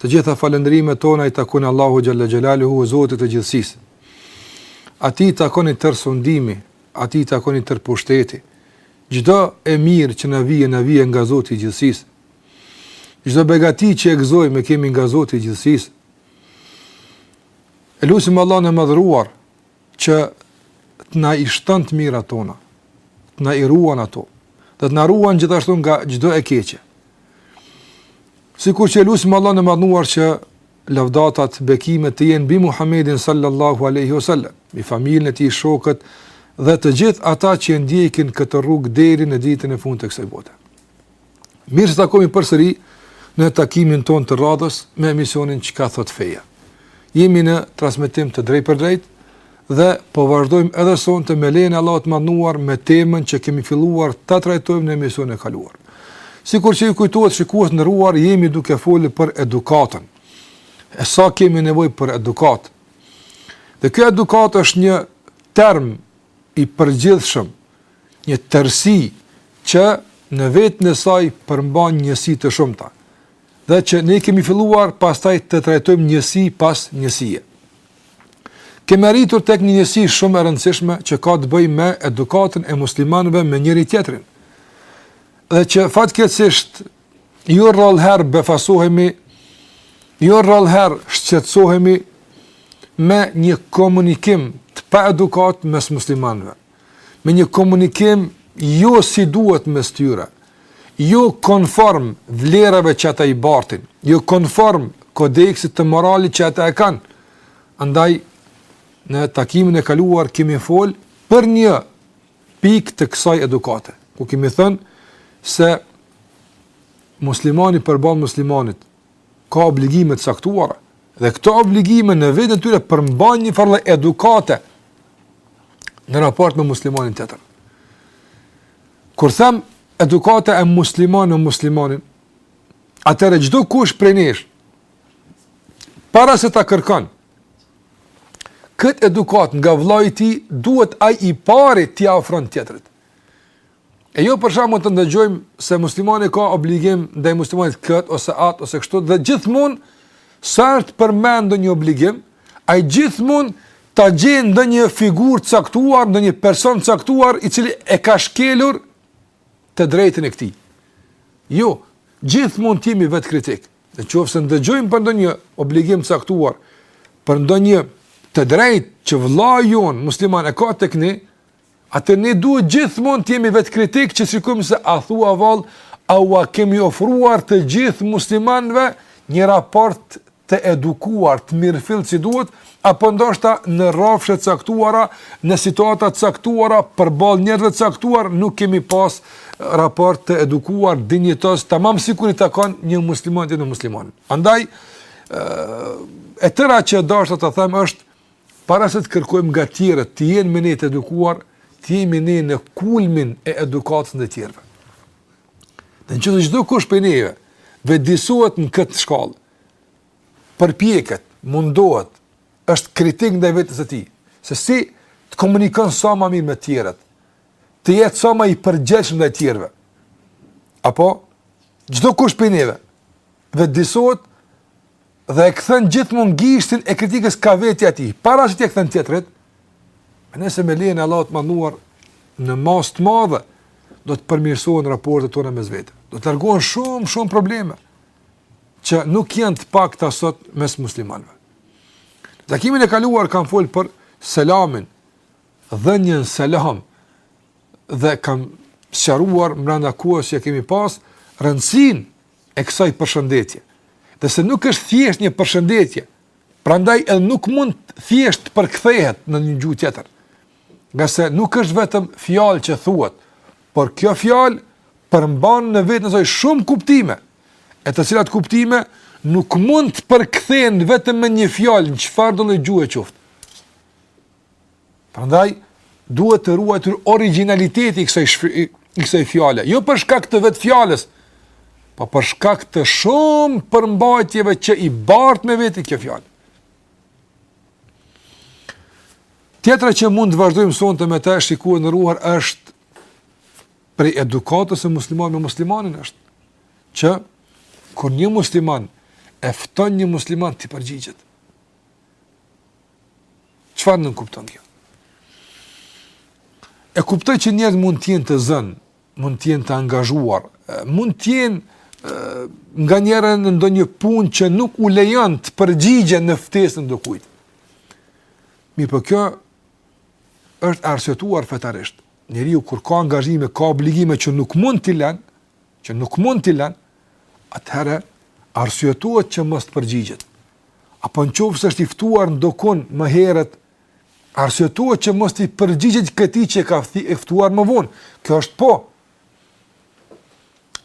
Të gjitha falënderimet tona i takojnë Allahut xhele xhelaluhu, Zotit të gjithësisë. Atij i takon i tërë sundimi, atij i takon i tërë pushteti. Çdo e mirë që na vije, na vije nga Zoti i gjithësisë. Çdo begati që e gëzojmë e kemi nga Zoti i gjithësisë. E lusim Allahun e madhëruar, që të na i shton të mirat tona, të na i ruan ato, dhe të na ruan gjithashtu nga çdo e keqe. Sikur që e lusim Allahun e Madhëruar që lavdatat, bekimet të jenë mbi Muhamedin sallallahu alejhi ue selem, mbi familjen e tij, shokët dhe të gjithë ata që e ndjekin këtë rrugë deri në ditën e fundit të kësaj bote. Mirë se takohemi përsëri në takimin tonë të radhës me emisionin Çka thotë feja. Jemi në transmetim të drejtpërdrejt dhe po vazhdojmë edhe sonte me lejen e Allahut të madhëruar me temën që kemi filluar ta trajtojmë në emisionin e kaluar. Sikur që ju kujtohet shikues të nderuar, jemi duke folur për edukatën. E sa kemi nevojë për edukatë. Dhe kjo edukatë është një term i përgjithshëm, një tërësi që në veten e saj përmban njësi të shumta dhe që ne kemi filluar pastaj të trajtojmë njësi pas njësie. Kemi arritur tek një njësi shumë e rëndësishme që ka të bëjë me edukatën e muslimanëve me njëri-tjetrin. Dhe që fatkeqësisht jo rrallë herë befasohemi, jo rrallë herë shqetësohemi me një komunikim të paedukatë mes muslimanëve, me një komunikim jo si duhet mes tyre, jo konform vlerave që ata i bartin, jo konform kodeksit të moralit që ata e kanë. Andaj, në takimin e kaluar kemi folë për një pikë të kësaj edukate, ku kemi thënë se muslimani përballë muslimanit ka obligime të caktuara dhe këto obligime në veten e tyre përmbajnë një farë edukate në raport me muslimanin tjetër. Kur them edukata e muslimanit me muslimanin, atëherë çdokush prej nesh para se ta kërkon këtë edukatë nga vëllai i tij duhet ai i pari t'ia ofron tjetrit. E jo për shembull të ndëgjojmë se muslimani ka obligim ndaj muslimanit kët ose at ose kështu dhe gjithmonë sa të përmendet një obligim, ai gjithmonë ta gjen ndonjë figurë të caktuar, ndonjë person të caktuar i cili e ka shkelur të drejtën e këtij. Jo, gjithmonë të jemi vetëkritik. Në qoftë se ndëgjojmë për ndonjë obligim të caktuar, për ndonjë të drejtë që vëlla jonë musliman e ka te ne, atëherë ne duhet gjithmonë të jemi vetëkritikë që shikojmë se a thua vallë, a ua kemi ofruar të gjithë muslimanëve një raport të edukuar, të mirëfilltë si duhet, apo ndoshta në rrafshe të caktuara, në situata të caktuara, përballë njerëzve të caktuar, nuk kemi pas raport të edukuar, dinjitoz, tamam sikur i takon një muslimani me një musliman. Andaj, e tëra që dashta të them është, para se të kërkojmë nga tjerët, të jenë me ne të edukuar, të jemi ne në kulmin e edukatës ndaj tjerëve. Dhe në qoftë se çdokush prej neve vetëdijesohet në këtë shkallë, përpjeket, mundohet, është kritik ndaj vetes së tij, se si të komunikon sa më mirë me të tjerët, të jetë sa më i përgjegjshëm ndaj të tjerëve. Apo çdokush prej neve vetëdijesohet dhe e kthen gjithmonë gishtin e kritikës ka vetja e tij, para se t'ia kthen tjetrit, atëherë me lejen e Allahut të madhëruar në masë të madhe do të përmirësohen raportet tona mes vete. Do të largohen shumë shumë probleme. që nuk janë të pakta sot mes muslimanëve. Takimin e kaluar kam folë për selamin, dhënien selam, dhe kam sqaruar mbrenda kohës që kemi pas, rëndësinë e kësaj përshëndetjeje. Dhe se nuk është thjesht një përshëndetje, prandaj edhe nuk mund thjesht të përkthehet në një gjuhë tjetër. Ngase nuk është vetëm fjalë që thuhet, por kjo fjalë përmban në veten e saj shumë kuptime, e të cilat kuptime nuk mund të përkthehen vetëm me një fjalë në çfarëdo gjuhe qoftë. Prandaj duhet ruajtur origjinaliteti i kësaj i kësaj fjale, jo për shkak të vetë fjalës, po për shkak të shumë përmbajtjeve që i bart me vete kjo fjalë. Tjetra që mund të vazhdojmë sonte me ta, shikues të nderuar, është prej edukatës së muslimanit me muslimanin është që kur një musliman e fton një musliman t'i përgjigjet. Çfarë nënkupton kjo? E kuptoj që njerëzit mund të jenë të zënë, mund të jenë të angazhuar, mund të jenë nganjëherë në ndonjë punë që nuk u lejon të përgjigjen në ftesën e dokujt. Mirëpo kjo është e arsyetuar fetarisht. Njeriu kur ka angazhime, ka obligime që nuk mund t'i lënë, që nuk mund t'i lënë, atëherë arsyetohet që mos të përgjigjet. Apo në qoftë se është i ftuar ndokun më herët Arsyetohet që mos t'i përgjigjet këtij që ka fti e ftuar më vonë. Kjo është po.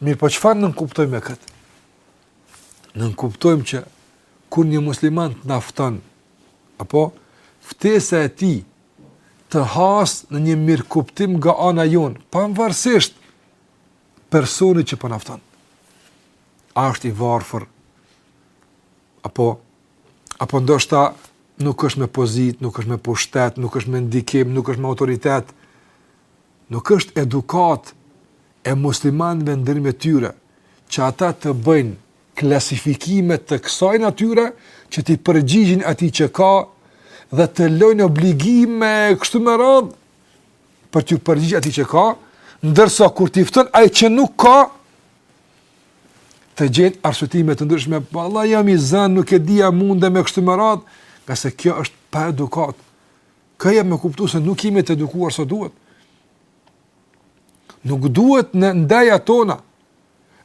Mirëpo çfarë nënkuptojmë me këtë? Nënkuptojmë që kur një musliman të na fton, apo ftesa e tij të hasë në një mirëkuptim nga ana jonë, pavarësisht personi që po na fton. A është i varfër, apo apo ndoshta nuk është me pozitë, nuk është me pushtet, nuk është me ndikim, nuk është me autoritet, nuk është edukat e muslimanëve ndërmjet tyre, që ata të bëjnë klasifikime të kësaj natyre, që t'i përgjigjen atij që ka, dhe të lënë obligime kështu me radhë, për t'ju përgjigj atij që ka, ndërsa kur t'i fton ai që nuk ka, të gjejnë arsyetime të ndryshme, vallahi jam i zënë, nuk e di a mundem e kështu me radhë, ngase kjo është pa edukatë. Ka me kuptu se nuk jemi të edukuar si duhet. Nuk duhet në ndejat tona,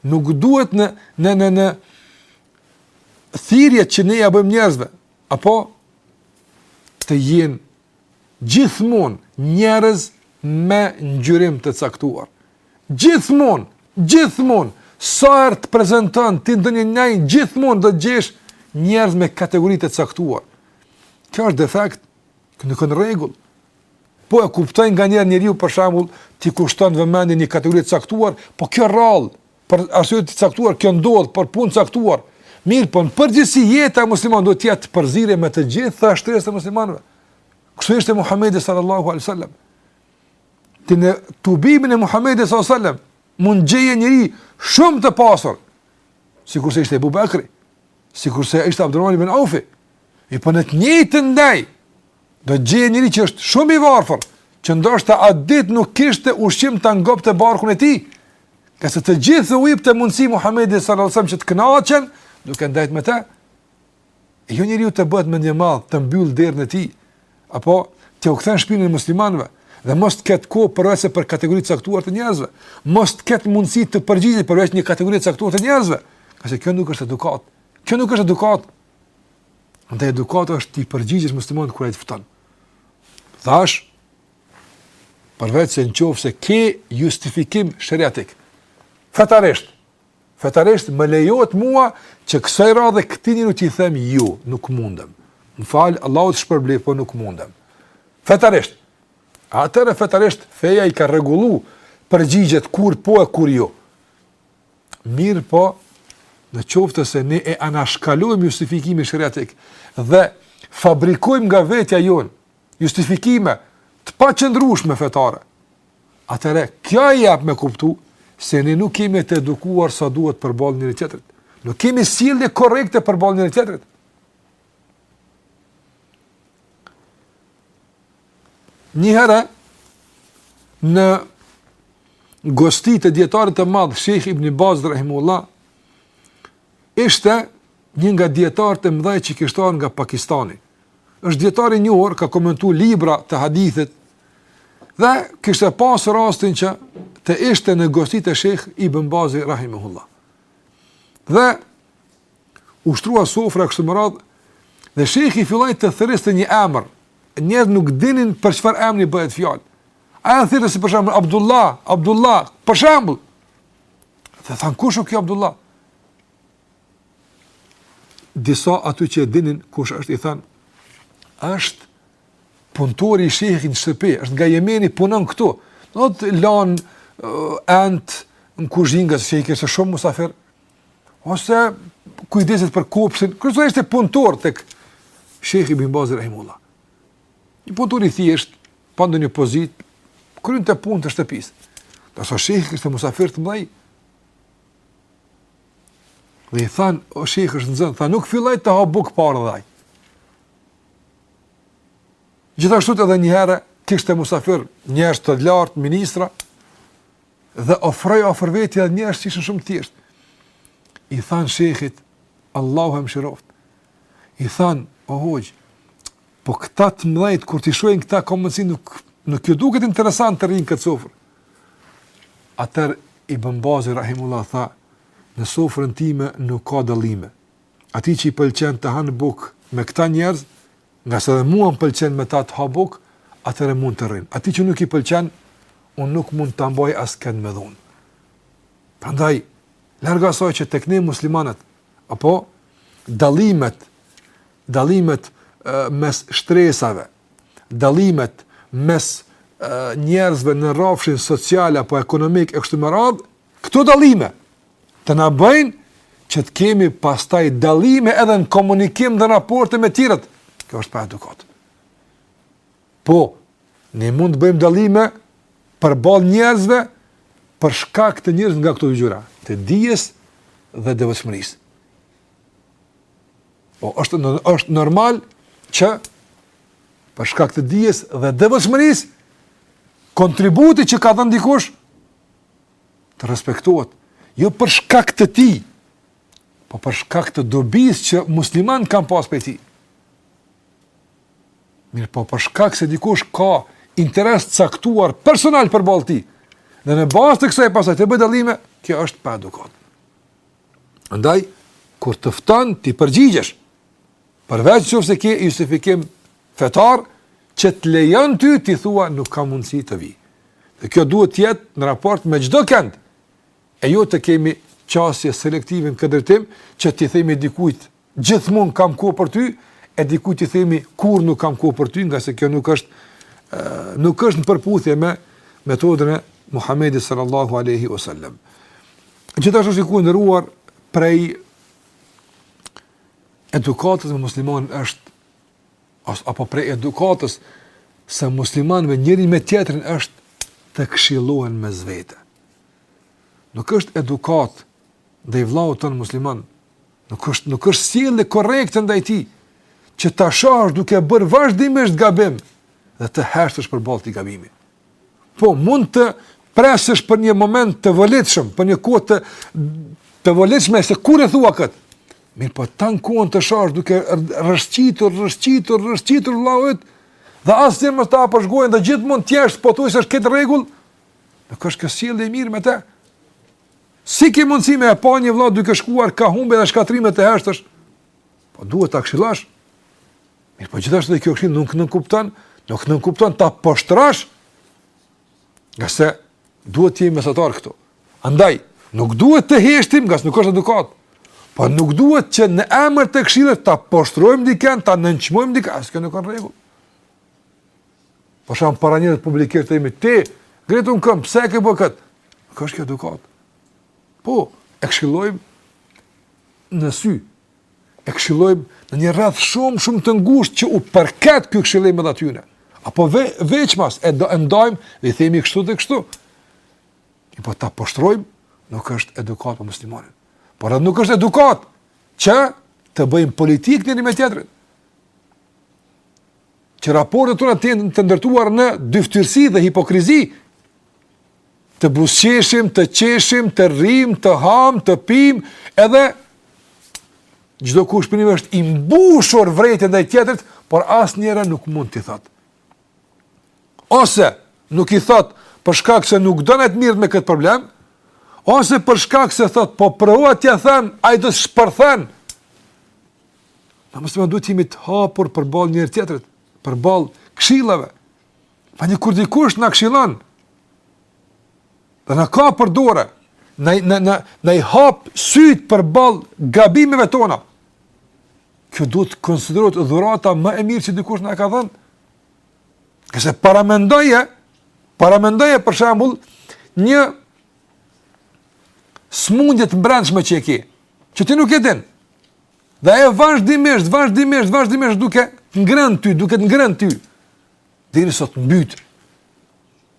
nuk duhet në, në, në, në thirjet që ne ua bëjmë njerëzve, apo të jenë gjithmonë njerëz me ngjyrim të caktuar. Gjithmonë, gjithmonë, sa herë të prezanton ti ndonjë njeri, gjithmonë do të gjesh njerëz me kategori të caktuar. Kjo është defekt, kjo nuk është rregull. Po e kuptoj nganjëherë njeriu për shembull, t'i kushton vëmendje një kategori të caktuar, po kjo rrallë, Për arsye të caktuar kjo ndodh për punë të caktuar. Mirëpo në përgjithësi jeta e muslimanit duhet të jetë përzierje me të gjitha shtresat e muslimanëve. Kështu ishte Muhamedi sallallahu alaihi wasallam. Ti në tubimin e Muhamedit sallallahu alaihi wasallam mund t'gjeje njeri shumë të pasur, sikurse ishte Abu Bakri, sikurse ishte Abdurrahman ibn Auf. E po në të njëjtën ndejë Do të gjeje njeri që është shumë i varfër, që ndoshta atë ditë nuk kishte ushqim ta ngopte barkun e tij. Ngase të gjithë u jepte mundësi Muhamedi sallallahu alajhi wasallam që të kënaqen duke ndejt me të. E jo njeriu të bëhet mendjemadh, të mbyll derën e tij apo t'ua kthen shpinën muslimanëve dhe mos të ketë kohë përveç për kategori të caktuar të njerëzve. Mos të ketë mundësi të përgjigjet përveç një kategori të caktuar të njerëzve. Ngase kjo nuk është edukat. Kjo nuk është edukat. Andaj edukata është t'i përgjigjesh muslimanit kur ai të fton. Thashë, përveçse në qoftë se ke justifikim sheriatik. Fetarisht, fetarisht më lejohet mua që kësaj radhe këtij njeriut t'i them jo, nuk mundem. Më fal, Allahu të shpërbleftë, po nuk mundem. Fetarisht, atëherë fetarisht feja i ka rregullu përgjigjet kur po e kur jo. Mirëpo, në qoftë se ne e anashkalojmë justifikimin shariatik dhe fabrikojmë nga vetja jonë justifikime të paqëndrueshme fetare, atëherë kjo e jap me kuptu se ne nuk jemi të edukuar sa duhet përballë njëri tjetrit. Nuk kemi sjellje korrekte përballë njëri tjetrit. Njëherë në gosti te dijetarit të madh Shejh Ibn Bazi rahimehullah ishte një nga dijetarët e mëdhenj që kishte ardhur nga Pakistani. Është dijetar i njohur, ka komentuar libra të hadithit dhe kishte pas rastin që të ishte në gosti te Shejh Ibn Bazi rahimehullah. Dhe u shtrua sofra kështu me radhë dhe Shejhi filloi të thërriste një emër Njerëzit nuk dinin për çfarë emri bëhet fjalë. Ai e thirrte si për shembull Abdullah, Abdullah, për shembull. Dhe thanë, kush është ky Abdullah? Disa aty që e dinin, kush është, i thanë, është punëtori i shejhit në shtëpi, është nga Jemeni, punon këtu. Po i lan, uh, enët, në kuzhinë, ngase shejhi kishte shumë musafirë, ose kujdeset për kopshtin, kryesorja ishte punëtor tek Shejh Ibn Bazi rahimehullah. Një punëtor i thjeshtë, pa ndonjë pozitë, kryente punët e shtëpis. Dhe sot Shejhi kishte musafirë të mëdhenj. Dhe i thanë, o Shejh, është i zënë, tha nuk filloj të ha bukë pa ardh ai. Gjithashtu edhe një herë, kishte musafirë, njerëz të lartë, ministra, dhe ofroi afër veti edhe njerëz që ishin shumë të thjeshtë. I thanë shejhit, Allahu e mëshiroftë. I thanë, o hoxhë, po këta të mëdhenjtë, kur t'i shohin këta ka mundësi, nuk, nuk ju duket interesant të rrinë n'këtë sofrë. Atëherë Ibn Bazi rahimehullah tha, në sofrën time nuk ka dallime. Atij që i pëlqen të hanë bukë me këta njerëz, Ngase edhe mua më pëlqen me ta të ha bukë, atëherë mund të rrinë. Atij që nuk i pëlqen, unë nuk mund të mbaj askënd me dhunë. Prandaj, larg asaj që tek ne muslimanët, apo dallimet, dallimet mes shtresave, dallimet mes njerëzve në rafshin social apo ekonomik e kështu me radhë, Këto dallime të na bëjnë që të kemi pastaj dallime edhe në komunikim dhe në raporte me tjerët. Kjo është paedukatë. Po, ne mund të bëjmë dallime përballë njerëzve për shkak të njërës nga këto dy gjëra, të dijes dhe devotshmërisë. Po është është normal që për shkak të dijes dhe devotshmërisë kontributi që ka dhënë dikush të respektohet, jo për shkak të tij, po për shkak të dobisë që muslimanët kanë pas prej tij. Mirëpo për shkak se dikush ka interes të caktuar personal përballë tij, dhe në bazë të kësaj pastaj të bëjë dallime, kjo është pa edukatë. Andaj, kur të fton t'i përgjigjesh, përveç qoftë se ke justifikim fetar, që të lejon ty t'i thuash nuk kam mundësi të vij. Dhe kjo duhet të jetë në raport me çdokënd, e jo të kemi qasje selektive në këtë drejtim, që t'i themi dikujt gjithmonë kam kohë për ty, e dikujt t'i themi kurrë nuk kam kohë për ty, ngase kjo nuk është nuk është në përputhje me metodën e Muhamedit sallallahu alaihi wasallam. Gjithashtu xhemat i nderuar prej edukatës me musliman është apo prej edukatës së muslimanëve njëri me tjetrin është të këshillohen mes vete. Nuk është edukatë ndaj vëllaut tënd musliman Nuk është nuk është sjellje korrekte ndaj tij që ta shohësh duke bërë vazhdimisht gabim dhe të heshtësh përballë atij gabimi. Po mund të presësh për një moment të volitshëm, për një kohë të të volitshme se kur e thua kët. Mirëpo tanë kohën ta shohësh duke rrëshqitur, rrëshqitur, rrëshqitur vëllanë dhe asnjëherë mos ta hapësh gojën dhe gjithmonë të heshtësh po thua se është krejt në rregull. Nuk është kjo sjellje e mirë me të. Si ke mundësi me e pa një vëlla duke shkuar kah humbja dhe shkatërrimi e të heshtësh? Po duhet ta këshillosh. Mirëpo gjithashtu dhe kjo këshillë nuk nënkupton, nuk nënkupton ta poshtërosh. Ngase duhet të jemi mesatarë këtu. Andaj, nuk duhet të heshtim, ngase nuk është edukatë. Po nuk duhet që në emër të këshillës ta poshtërojmë dikënd, ta nënçmojmë dikënd, as kjo nuk është në rregull. Po shembull para njerëzve publikisht t'i themi, ti, ngritu në këmbë, pse e ke bërë këtë? Nuk është kjo edukatë. Po, e këshillojmë në sy, e këshillojmë në një rreth shumë, shumë të ngushtë që u përket ky këshillim edhe atyne. Apo ve, veçmas, e, do, e ndajmë dhe i themi kështu dhe kështu. Mirëpo ta poshtërojmë, nuk është edukatë për muslimanin. Por edhe nuk është edukatë që të bëjmë politikë njëri me tjetrin. që raportet tona të jenë të ndërtuara në dyftyrësi dhe hipokrizi, të buzëqeshim, të qeshim, të rrimë, të hamë, të pimë, edhe çdokush për njëve është i mbushur vërejtje ndaj tjetrit, por asnjëri nuk mund t'i thotë. Ose nuk i thotë për shkak se nuk don të merret me këtë problem, ose për shkak se thotë, po provova t'ia them, ai do të shpërthejë, Na muslimanët duhet të jemi të hapur përballë njëri-tjetrit, përballë këshillave. Prandaj kur dikush na këshillon, dhe na kap për dore, na, na, na, na i hap sytë përballë gabimeve tona, kjo duhet të konsiderohet dhurata më e mirë që dikush na ka dhënë. Ngase paramendoje, paramendoje për shambull një smundje të mbrendshme që e ki, që ti nuk e din, Dhe ajo vazhdimisht, vazhdimisht, vazhdimisht duke ngrënë ty, duke të ngrënë ty. Derisa të mbyt.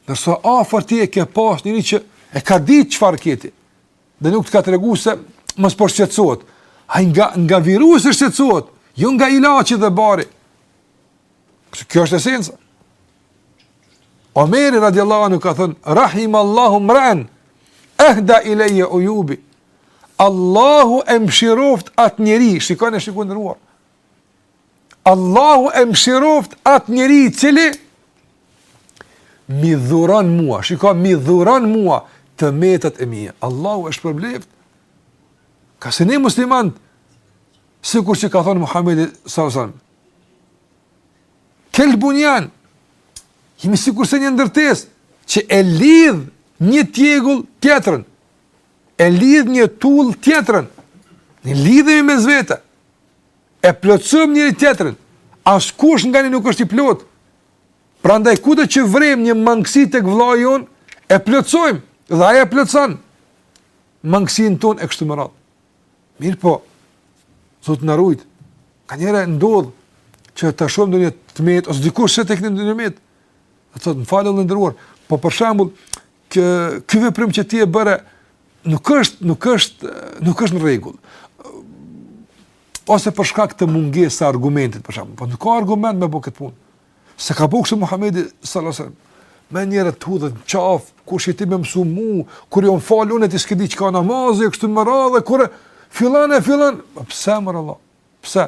Ndërsa afër teje ke pas njeri që e ka ditë çfarë ke ti. Dhe nuk të ka tregu se mos po shqetësohet. Ai nga, nga virusi shqetësohet. Jo nga ilaçi dhe bari. Ngase kjo është esenca. Omeri radiallahu anhu ka thënë, Rahimallahu mreen, ehda ilejje ujubi, Allahu e mëshiroft atë njeri, shikoni shikues të nderuar. Allahu e mëshiroft atë njeri i cili m'i dhuron mua, shiko m'i dhuron mua të metat e mia. Allahu e shpërbleft. Ngase ne muslimanët sikur që ka thënë Muhamedi sallallahu alaihi wasallam. Kel bunjan. Jemi sikurse një ndërtesë që e lidh një tjegull tjetrën. e lidh një tullë tjetrën, ne lidhemi mes vete, e plotësojmë njëri-tjetrin, askush nga ne nuk është i plotë, prandaj kudo që vërejmë një mangësi tek vëllai jonë, e plotësojmë, dhe ai e plotëson mangësinë tonë e kështu me radhë. Mirëpo, Zoti na rujtë, nganjëherë ndodh që të shohim ne një të metë, ose dikur se të këni një metë, dhe t'i themi vëlla i nderuar, po për shambull, Që ky veprim që ti e bëre nuk është nuk është nuk është në rregull. Ose për shkak të mungesës së argumentit për shambull, po nuk ka argument me bu këtë punë. S'e ka bu kështu Muhamedi sallallahu alajhi wasallam. Menjëherë të hudhen në qafë, kush je ti me më mësu mu, kur jam falë unë e ti s'ke ditë çka është namazi, e kështu me radhë, dhe kur fillon e fillon, pse more vëlla, pse,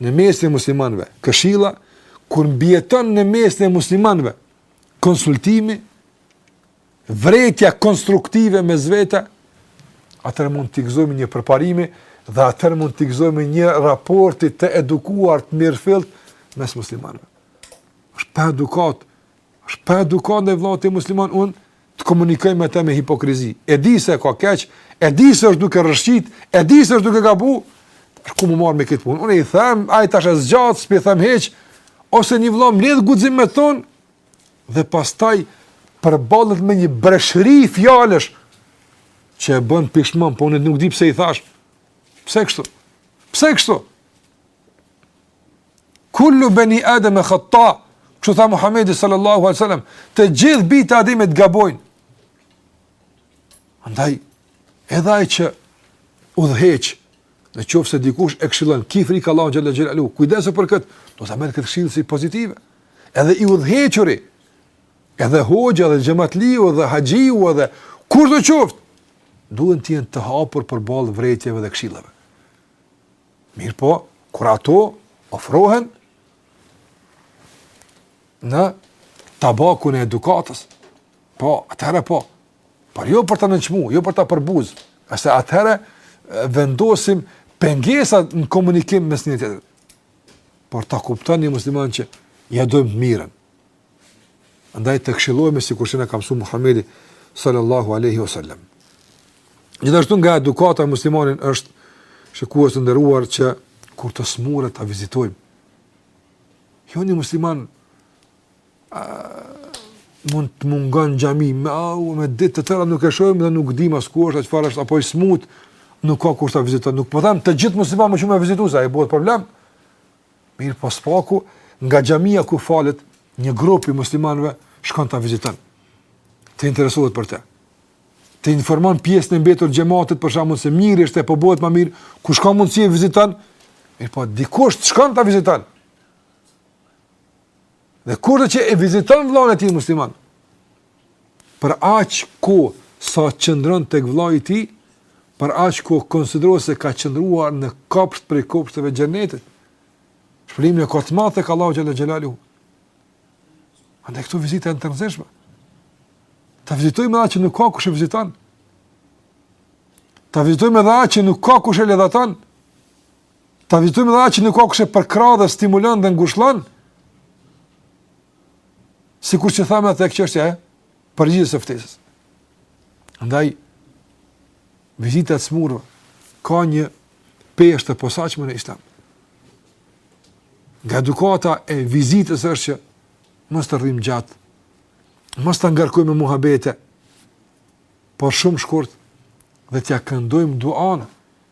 në mesin e muslimanëve, këshilla kur mbijeton në mesin e muslimanëve, konsultimi, vërejtja konstruktive mes vete, atëherë mund t'i gëzohemi një përparimi dhe atëherë mund t'i gëzohemi një raporti të edukuar të mirëfilltë mes muslimanëve. është pa edukatë Është pa edukatë ndaj vëllaut tim musliman unë të komunikoj me të me hipokrizi. E di se ka keq, e di se është duke rrëshqit, e di se është duke gabu, por ku me u marrë me këtë punë? Unë i them, ai tash e zgjatë, s'pi them hiç, ose një vëlla mbledh guxim me thonë, dhe pastaj përballet me një breshëri fjalësh që e bën pishman, po unë nuk di pse i thash. Pse kështu? Pse kështu? Kullu beni Ademe khatta, kështu tha Muhammedi sallallahu alejhi sallam, të gjithë bijtë e Ademit gabojnë. Andaj, edhe ai që udhëheq, në qoftë se dikush e këshillon, ki frikë Allahun xhelle xhelaluhu, kujdesu për këtë, do ta marrë këtë këshillë si pozitive. Edhe i udhëhequri, edhe hoxha, edhe xhematliu, edhe haxhiu, edhe kushdo qoftë, duhen të jenë të hapur përballë vërejtjeve dhe këshillave. Mirëpo, kur ato ofrohen në tabakun e edukatës, po, atëherë po, por jo për ta nënçmu, jo për ta përbuz, se atëherë vendosim pengesa në komunikim mes njëri-tjetrit. Por ta kupton një musliman që ia dojmë të mirën. Andaj të këshillojmë sikurse na ka msu Muhammedi sallallahu aleyhi wa sallam. Gjithashtu nga edukata me muslimanin është shikues të nderuar që kur të smuret ta vizitojmë. Jo një musliman a, mund të mungon n'xhami, me, a, me ditë të tëra nuk e shojmë dhe nuk dimë as ku është, a çfarë është, apo i smutë, nuk ka kush ta vizitojë. Nuk po themi të gjithë muslimanët me shku me e vizitu, se bëhet problem. Mirëpo së paku, nga xhamia ku falet, një grup i muslimanve, shkon ta viziton, të interesohet për te. Të informon pjesën e mbetur të xhematit për shembull se mirë është, po bëhet ma mirë, kush ka mundësi e viziton, mirëpo, dikush të shkon ta viziton. Dhe kurdo që e viziton vëllain e tij musliman, për aq kohë sa qëndron tek vëllai i tij, për aq kohë konsiderohet se ka qëndruar në kopsht prej kopshteve të xhenetit. Shpërblimin e ka të madh tek Allahu xhalla xhelalu. Andaj këto vizita janë të rëndësishme. Ta vizitojmë atë që nuk ka kush e viziton. Ta vizitojmë edhe atë që nuk ka kush e ledhaton. Ta vizitojmë dhe atë që nuk ka kush e përkrah dhe stimulon dhe ngushllon, sikur që thamë te çështja e përgjigjes së ftesës. Ndaj, vizita e të smurve ka një peshtë të posaçme në islam. Nga edukata e vizitës është që mos të rrimë gjatë, mos ta ngarkojmë me muhabete, por shumë shkurt dhe t'ia këndojmë duanë,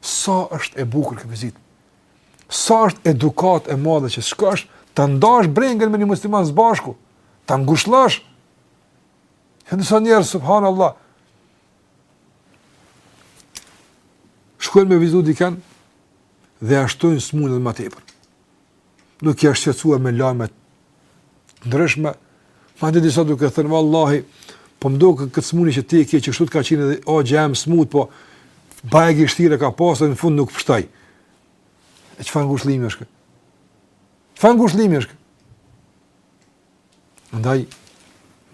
Sa është e bukur kjo vizitë. Sa është edukat e madhe që shkosh ta ndash brengën me një musliman së bashku, ta ngushllosh. E disa njerëz, subhanallah, shkojnë me vizitu dikën dhe ia shtojnë smunën ma tepër. duke e shqetësuar me lajme të ndryshme, madje disa duke thënë, vallahi, po më doket kjo smunë që ti e ke, që kështu ka qenë edhe njeni smut, po bajagi vshtirë e ka pasë, dhe në fund nuk pështoi. E çfarë ngushëllimi është ky? Çfarë ngushëllimi është ky? Ndaj,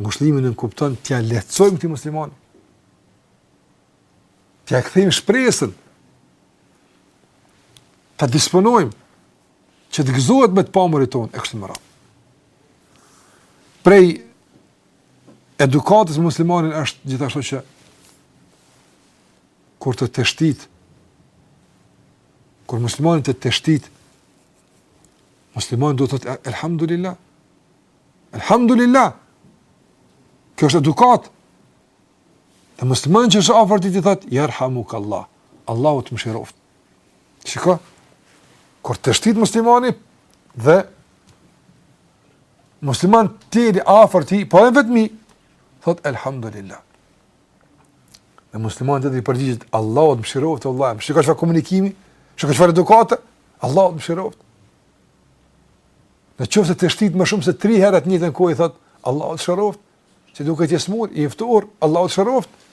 ngushëllimi nënkupton t'ia lehtësojmë këtij muslimani. T'ia kthejmë shpresën, ta disponojmë, që të gëzohet me të pamurit tonë, e kështu me radhë. Prej edukatës së muslimanit është gjithashtu që kur të teshtit, kur muslimani të teshtit, muslimani duhet të thotë elhamdulillah, elhamdulillah, kjo është edukatë, Dhe muslimani që është afër tij t'i thotë jerhamuk Allah. Allahu të mëshiroftë. Shiko. Kur teshtit muslimani dhe muslimani tjetër afër tij, po edhe vetmi thotë elhamdulillah. Dhe muslimani i përgjigjet Allahu të mëshiroftë vëlla. Shiko çfarë komunikimi, shiko çfarë edukate. Allahu të mëshiroftë. Në qoftë teshtit më shumë se 3 herë të njëjtën kohë i thotë Allahu të shëroftë, Se duket je smurë, i ftohur, Allahu të shëroftë.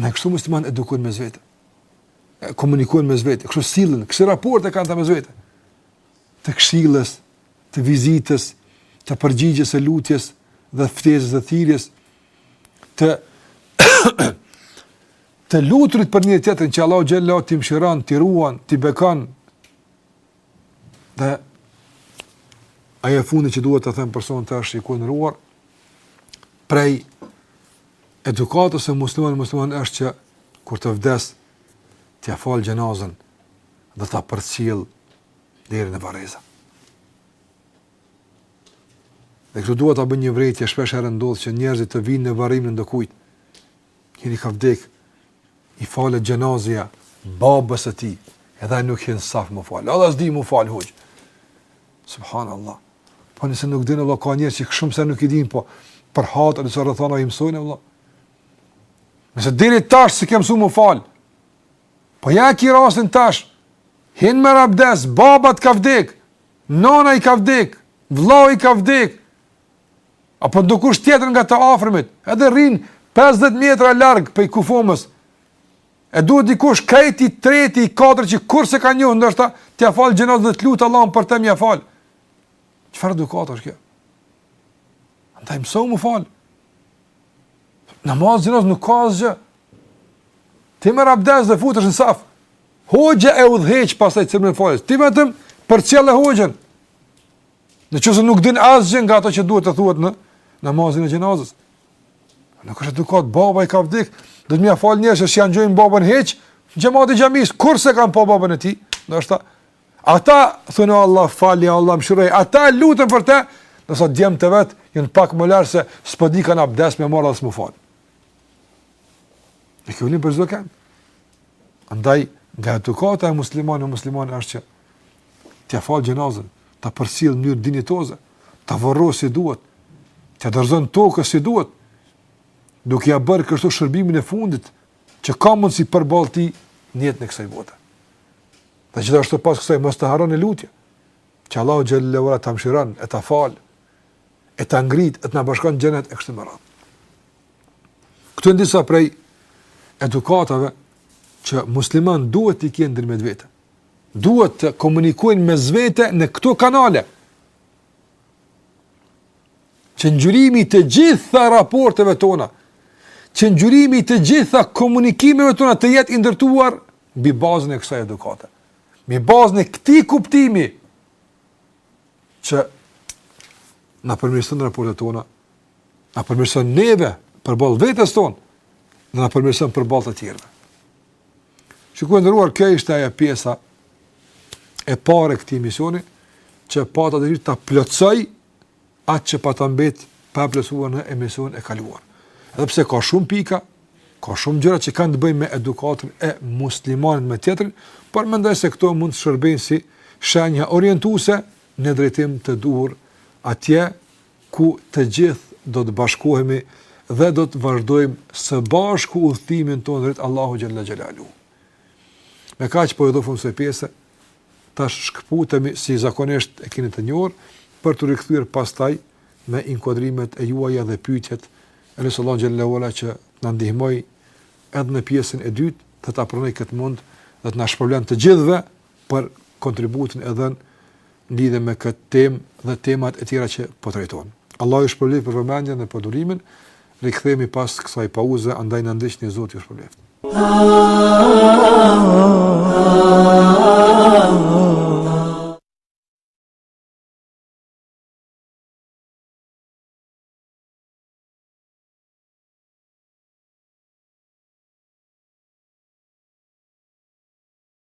Ja kështu muslimanët edukohen mes vete. Komunikojnë mes vete, kështu sillen, këto raporte kanë ata mes vete. Të këshillës, të vizitës, të përgjigjes së lutjes dhe ftesës dhe thirrjes, të të luturit për njëri-tjetrin që Allahu xhelle t'i mëshiron, t'i ruan, t'i bekon, Dhe ajo e fundi që duhet ta them për sonte shkurtuar prej edukatës së musliman muslimanit është që kur të vdes t'ia fal xhenazën dhe ta përcjell deri në varreza. Dhe këtu duhet ta bëj një vërejtje shpesh herë ndodh që njerëzit të vinë në varrim në ndokujt Njëri ka vdek, i falet xhenazja babës së tij, edhe ai nuk hin n'saf m'u fal, edhe s'di m'u fal, hiç. Subhanallah. Po nëse nuk din, vallah, ka njerëz që shumë sene nuk i dinë, po për hatër, nëse rrethana i mësojnë, vlla. Nëse deri tash s'e ke mësu m'u fal, po ja e ki rastin tash, hin merr abdes, baba t'ka vdek, nana i ka vdek, vllau i ka vdek, apo ndokush tjetër nga të afërmit, edhe rrin 50 metra larg prej kufomës, e duhet dikush krejt i treti, i katërt që kurrë s'e ka njohë, ndoshta, t'ia falë xhenazen dhe të lutë Allahun për të me ia falë. Çfarë edukate është kjo? Andaj mësoje me falë. Namazi i xhenazes nuk ka asgjë. Ti merr abdes dhe futesh në saf. Hoxha e udhëheq pastaj ceremoninë e faljes. Ti vetëm përcjelle hoxhën. Në qoftë se nuk din asgjë nga ato që duhet të thuhet në namazin e xhenazes. Nuk është edukatë, babai i ka vdek, dhe me ia falë njerëz që s'ia njohin babën hiç, xhemati i xhamisë, kurrë s'e kanë pa babën e tij, ndërsa ata, ata, thonë Allah, fale Allah, mëshiroje, ata luten për te, ndërsa djemtë e vet, janë pak më larg se s'po dikan abdes me marrë dhe as m'u falë. E kjo për çdo Andaj, nga edukata e muslimanit, muslimanit është që t'ia falë xhenazen, ta përcjellë në mënyrë dinjitoze, ta varrosë si duhet, t'ia dorëzon tokës si duhet, duke ia bërë kështu shërbimin e fundit, që ka mundësi përballë tij në jetën e kësaj bote. Dhe çka është pas kësaj, mos ta harron në lutje, që Allahu xhelle ve ala ta mëshiron, e ta falë, e ta ngrit, e t'na bashkon në xhenet, e kështu me radhë. Këto janë disa prej edukatave që muslimanët duhet t'i kenë ndërmjet vete, Duhet të komunikojnë mes vete në këto kanale. Që ngjyrimi i të gjitha raporteve tona, që ngjyrimi i të gjitha komunikimeve tona të jetë i ndërtuar, mbi bazën e kësaj edukate. Mbi bazën e këtij kuptimi, që na përmirëson raportet tona, na përmirëson neve, përballë vetes tonë, dhe na përmirëson përballë të tjerëve. Shikues të nderuar, kjo ishte ajo pjesa e parë e këtij emisioni, që pata dëshirë ta plotësoj atë që pat mbet pa plotësuar në emisionin e kaluar. Edhe pse ka shumë pika, ka shumë gjëra që kanë të bëjnë me edukatën e muslimanit me tjetrin, por mendoj se këto mund të shërbejnë si shenja orientuese në drejtim të duhur atje ku të gjithë do të bashkohemi dhe do të vazhdojmë së bashku udhëtimin tonë drejt Allahut xhelle xhelaluhu. Me kaq po i vë fund kësaj pjese. Tash shkëputemi si zakonisht e keni të njohur për t'u rikthyer pastaj me inkuadrimet e juaja dhe pyetjet. E lus Allahun xhelle ve ala që të na ndihmojë edhe në pjesën e dytë të na pranojë këtë mund dhe të na shpërblen të gjithëve për kontributin e dhënë në lidhje me këtë temë dhe temat e tjera që po trajtohen. Allahu ju shpërbleftë për vëmendjen dhe për durimin. Rikthehemi pas kësaj pauze, andaj na ndiqni Zoti ju shpërbleftë.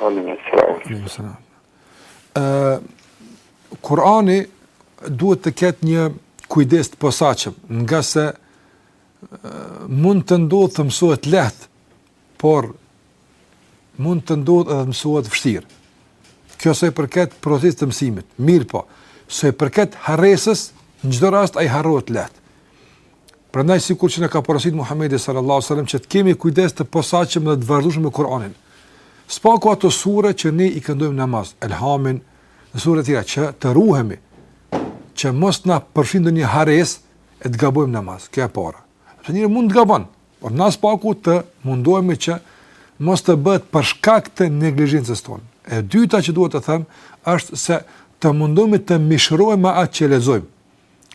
Amin, selam. Amin, selam. Uh, Kurani duhet të ketë një kujdes të posaçëm, ngase mund të ndodhë të mësohet lehtë, por mund të ndodhë edhe të mësohet vështirë. Kjo sa i përket procesit të mësimit, mirëpo, sa i përket harresës, në çdo rast ai harrohet lehtë. Prandaj sikurqë na ka porositur Muhamedi sallallahu alaihi wasallam që të kemi kujdes të posaçëm dhe të vazhdueshëm me Kur'anin. Së paku ato sure që ne i këndojmë në namaz, Elhamin, e sure tjera që të ruhemi, që mos na përfshin ndonjë harresë e të gabojmë në namaz, kjo e para. Sepse njeriu mund të gabon, por ne së paku të mundohemi që mos të bëhet për shkak të neglizhencës tonë. E dyta që duhet të them është se të mundohemi të mishërohemi me atë që lexojmë.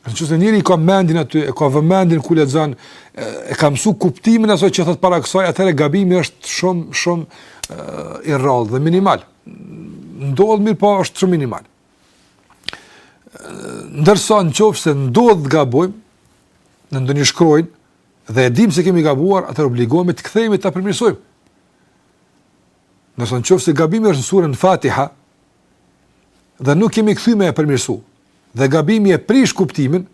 Në qoftë se njeriu e ka mendjen aty, e ka vëmendjen ku lexon, e ka mësu kuptimin e asaj që thotë para kësaj, atëherë gabimi është shumë, shumë i rrallë dhe minimal. Ndodh, mirëpo është shumë minimal. Ndërsa në qoftë se ndodh të gabojmë, në ndonjë shkronjë, dhe e dimë se kemi gabuar, atëherë obligohemi të kthehemi të përmirësojmë. Nëse në qoftë se gabimi është në surën Fatiha, dhe nuk kemi kthy me e përmirësu, dhe gabimi e prish kuptimin,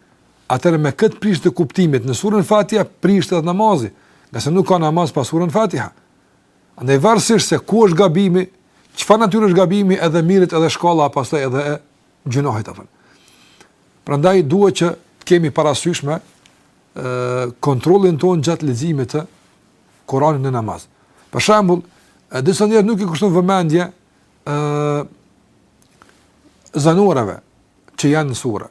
atëherë me këtë prishje të kuptimit në suren fatiha, prishet edhe namazi, ngase nuk ka namaz pa suren fatiha. Andaj varësisht se ku është gabimi, çfarë natyre është gabimi edhe merret edhe shkalla, a pastaj edhe e gjynohet. Prandaj duhet që të kemi parasysh me kontrolin tonë gjatë leximit të Kuranit në namaz. Për shambull, disa njerëz nuk i kushtojnë vëmendje ë zanoreve që janë në sure.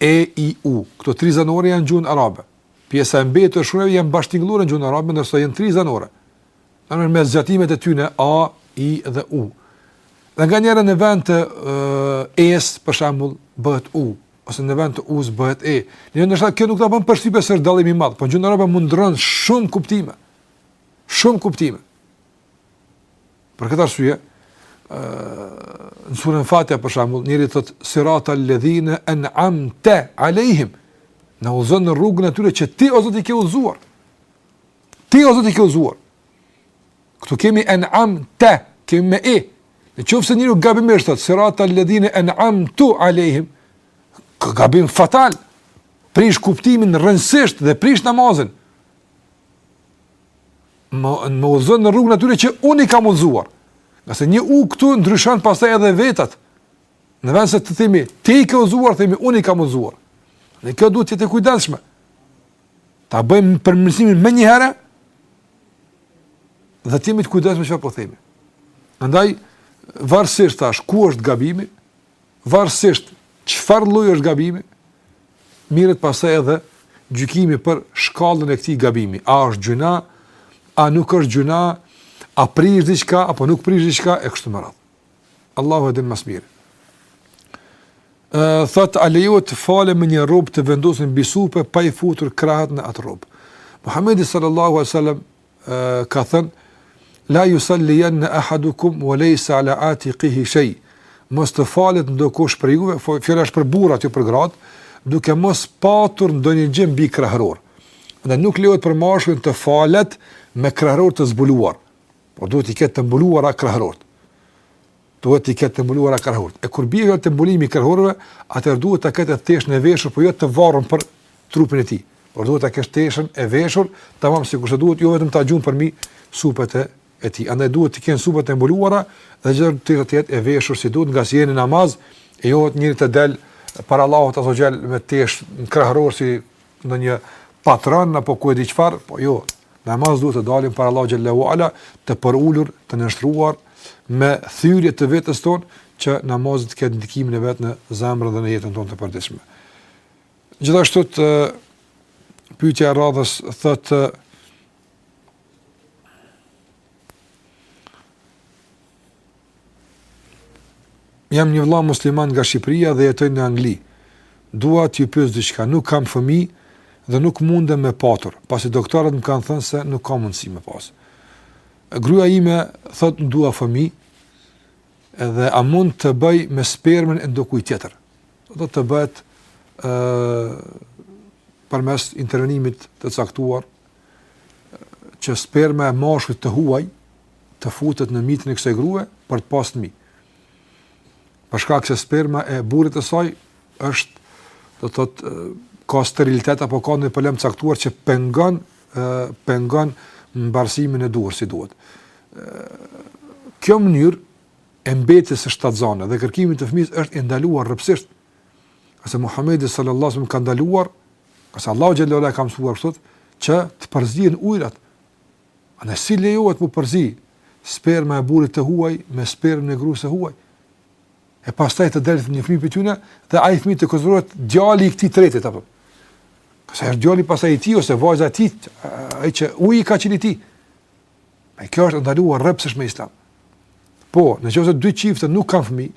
E i u. Këto tri zanore janë në gjuhën arabe. Pjesa e mbetur e shkronjave janë bashkëtingëllore në gjuhën arabe, ndërsa janë tri zanore. Në me zgjatimet e tyre a, i dhe u. Dhe nganjëherë në vend të e-së për shembull bëhet u ose në vend të u-së bëhet e. Neve ndoshta kjo nuk na bën përshtypje se është dallim i madh, por në gjuhën arabe na ndërron shumë kuptime. Shumë kuptime. Për këtë arsye, në surën Fatiha për shembull, njeriu thot sirata alladhina an'amta alehim. Na udhëzo në rrugën e atyre që ti o Zot i ke udhëzuar. Ti o Zot i ke udhëzuar. Këtu kemi an'amta, kemi me e. Në qoftë se njeriu gabimisht thot sirata alladhina an'amtu alehim, ka gabim fatal. Prish kuptimin rëndësisht dhe prish namazin. më më udhëzo në rrugën e atyre që unë i kam udhëzuar. Ngase një u këtu ndryshon pastaj edhe vetat. Në vend se të themi ti i ke udhëzuar, themi unë i kam udhëzuar. Dhe kjo duhet të jemi të kujdesshëm. Ta bëjmë përmirësimin menjëherë. Dhe të jemi të kujdesshëm çfarë po themi. Andaj varësisht tash ku është gabimi, Varësisht çfarë lloji është gabimi, merret pastaj edhe gjykimi për shkallën e këtij gabimi, a është gjynah, a nuk është gjynah, a prish diçka apo nuk prish diçka e kështu me radhë. Allahu e di më së miri. Ë thot a lejohet të falem me një rrobë të vendosur mbi supë pa i futur krahët në atë rrobë. Muhamedi sallallahu alaihi wasallam ka thënë la yusalliyanna ahadukum wa laysa ala atiqihi shay mos të falet ndokush prej juve fjala është për burrat jo për gratë duke mos patur ndonjë gjë mbi krahëror dhe nuk lejohet për mashkullin të falet me krahëror të zbuluar por duhet t'i ketë të mbuluara krahërorët Duhet t'i ketë të mbuluara krahërorët. E kur bie fjala te mbulimi i krahërorëve, atëherë duhet ta ketë teshën e veshur, por jo të varur për trupin e tij. Por duhet ta kesh teshën e veshur, tamam sikur se duhet, jo vetëm ta gjuajmë përmbi supet e tij. Andaj duhet të ketë supet e mbuluara dhe gjithashtu të jetë jetë e veshur si duhet, ngase jemi në namaz, e jo njeriu të del para Allahut azze ue xhel me tesh në krahëror si ndonjë patron apo ku e di çfarë, po jo. Në namaz duhet të dalim para Allahut xhel-le ue ala të përulur, të nënshtruar me thyrje të vetes tonë që namazi të ketë ndikimin e vet në zemrën dhe në jetën tonë të përditshme. Gjithashtu pyetja e radhës thotë Jam një vëlla musliman nga Shqipëria dhe jetoj në Angli. Dua t'ju pyes diçka. Nuk kam fëmijë dhe nuk mundem me patur, pasi doktorët më kanë thënë se nuk ka mundësi me pas. Gruaja ime thotë dua fëmijë. Edhe a mund të bëj me spermën e ndokujt tjetër? Do të bëhet ë përmes intervenimit të caktuar që sperma e mashkullit të huaj të futet në mitrën e kësaj grue për të pasur fëmijë. Për shkak se sperma e burrit të saj është do të thotë ka sterilitet apo ka ndonjë problem të caktuar që pengon pengon mbarësimin e duhur si duhet. Kjo mënyrë e mbetjes së shtatzënë dhe kërkimit të fëmijës është e ndaluar rreptësisht Ngase Muhamedi sallallahu alaihi wasallam ka ndaluar, ngase Allahu xhelle ve ala na ka mësuar kështu që të përzihen ujrat. Andaj si lejohet të përzihet sperma e burrit të huaj me spermën e gruas së huaj? E pastaj të dalë një fëmijë prej tyre dhe ai fëmijë të konsiderohet djali i këtij tretit apo. Kësaj? Është djali pastaj i tij, ose vajza e tij, ai që uji ka qenë i tij. E kjo është e ndaluar rreptësisht në islam. Po, në qoftë se dy çifte nuk kanë fëmijë,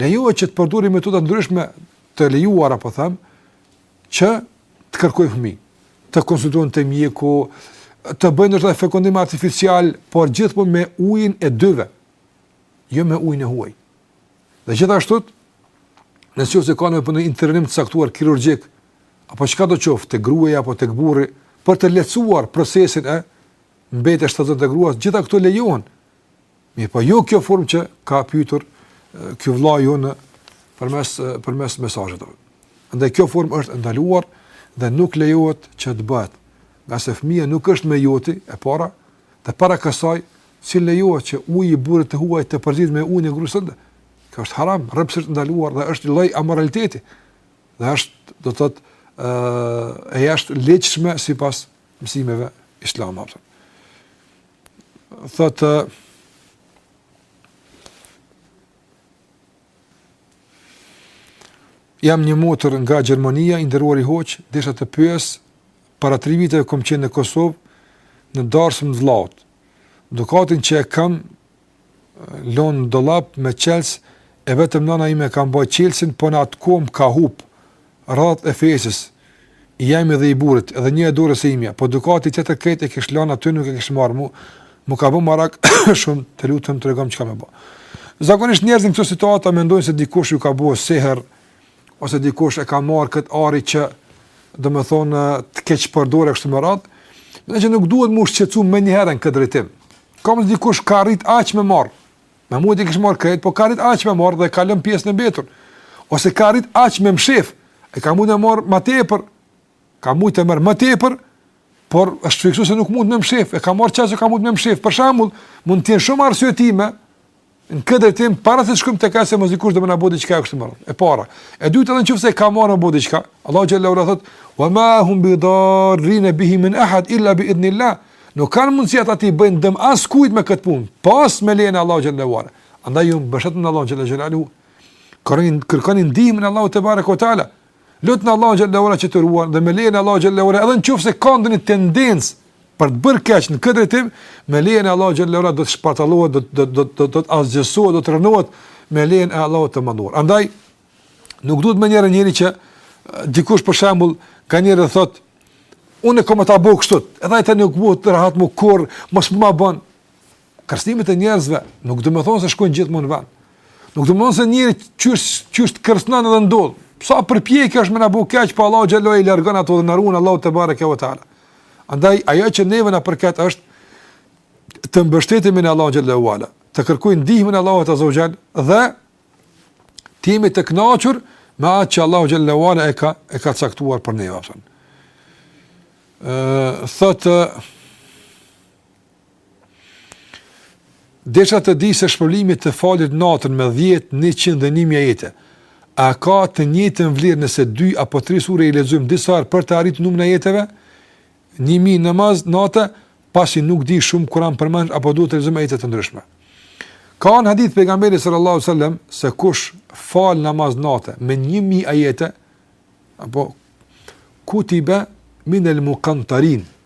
Lejohet që të përdorin metoda të ndryshme të lejuara, po them, që të kërkojnë fëmijë, të konsultohen te mjeku, të bëjnë ndoshta dhe fekundim artificial, por gjithmonë me ujin e dyve, jo me ujin e huaj. Dhe gjithashtu, në qoftë se ka nevojë për një intervenim të caktuar kirurgjik, apo çkado qoftë, te gruaja apo tek burri, për të lehtësuar procesin e mbetjes shtatzënë të gruas, të gjitha këto lejohen, Mirëpo jo kjo formë që ka pyetur ky vëllai ynë nëpërmes përmes mesazhit. Andaj kjo formë është e ndaluar dhe nuk lejohet që të bëhet. Ngase fëmija nuk është më i joti, e para, dhe para kësaj, si lejohet që uji i burrit të huaj të përzihet me ujin e gruas tënde. Kjo është haram, rreptësisht e ndaluar dhe është lloj amoraliteti. Dhe është, do të thotë, e jashtëligjshme sipas mësimeve islame. thotë jam një motër nga Gjermania, i nderuari hoxhë, desha të pyes, para tri viteve kom qenë në Kosovë, në darsëm të vllaut, dukatin që e kam, lënë në dollap me çelës e vetëm nëna ime ka mba çelësin po në atë kohë m' ka hup rrathët e fejesës, i jemi dhe i burrit edhe një e dorës së imja po dukati tjetër krejt e kish lënë aty nuk e kish marr mua më ka vënë marak shumë të lutem tregomë çka me bë zakonisht njerëzit në këto situata mendojnë se dikush ju ka bërë sehr ose dikush e ka marrë këtë ari që domethënë ta keqpërdorë e kështu me radhë, edhe që nuk duhet me u shqetësu menjëherë në këtë drejtim. Ka mujt dikush ka arrit aq me marrë, me mujt e kish marrë krejt, po ka arrit aq me marrë dhe ka lënë pjesën e mbetur, ose ka arrit aq me mshef, e ka mund të marrë më tepër, ka mund të marrë më tepër, por është frikësu se nuk mundet me mshef, e ka marrë qaq sa ka mujt me mshef, për shembull, mund të jenë shumë arsyetime, Në këtë drejtim para se të shkojmë te ajo mos dikush do me na bë diçka e kështu me radhë. E para. E dyta edhe nëse ka marrë me bë diçka. Allahu xhelle ve ala thotë: "Wa ma hum bi darrin bihi min ahad illa bi idnillah." Nuk kanë mundësi ata të bëjnë dëm askujt me këtë punë, pos me lejen e Allahu xhalla ora. Andaj ju mbështetuni në Allahun xhelle xhelaluhu. Kërkoni kërkoni ndihmën e Allahut tebareke ve teala. Lutni Allahun xhelle ve ala që të ruan dhe me lejen e Allahut xhelle ve ala edhe në qoftë se ka ndonjë tendencë për të bërë keq në këtë drejtim, me lejen e Allahut xhelle ve ala do të shpartallohet, do do do do do të asgjësohet, do të rënohet me lejen e Allahut të Madhëruar. Andaj nuk duhet me u ngarku njeri që dikush për shembull ka njeri thotë unë kam me ta bo kështu, edhe ai tani nuk bie rahat më kurrë, mos ma bën. Kërcënimet e njerëzve nuk do me thënë se shkojnë gjithmonë në vend. Nuk do me thënë se njeri qysh qysh të kërcënon edhe ndodh. Sa përpjekje është me na bë keq, po Allahu xhelle ve ala i largon ato dhe na ruan Allahu tebareke ve teala. Andaj ajo që neve na përket është të mbështetemi në Allahun xhelle ve ala, të kërkojmë ndihmën e Allahut azze ve xhel dhe të jemi të kënaqur me atë që Allahu xhelle ve ala e ka e ka caktuar për ne. Ëh, thotë Desha të di se shpërblimi të falit natën me dhjetë, njëqind dhe një mijë ajete, a ka të njëjtën vlerë nëse dy apo tri sure i lexojmë disa herë për të arritur numrin e ajeteve? Një mijë namaz natë, pasi nuk di shumë Kur'an përmend apo duhet të lexojmë ajete të ndryshme. Ka një hadith pejgamberi sallallahu alajhi wasallam se kush fal namaz natë me 1000 ajete apo kutiba min al-muqantarin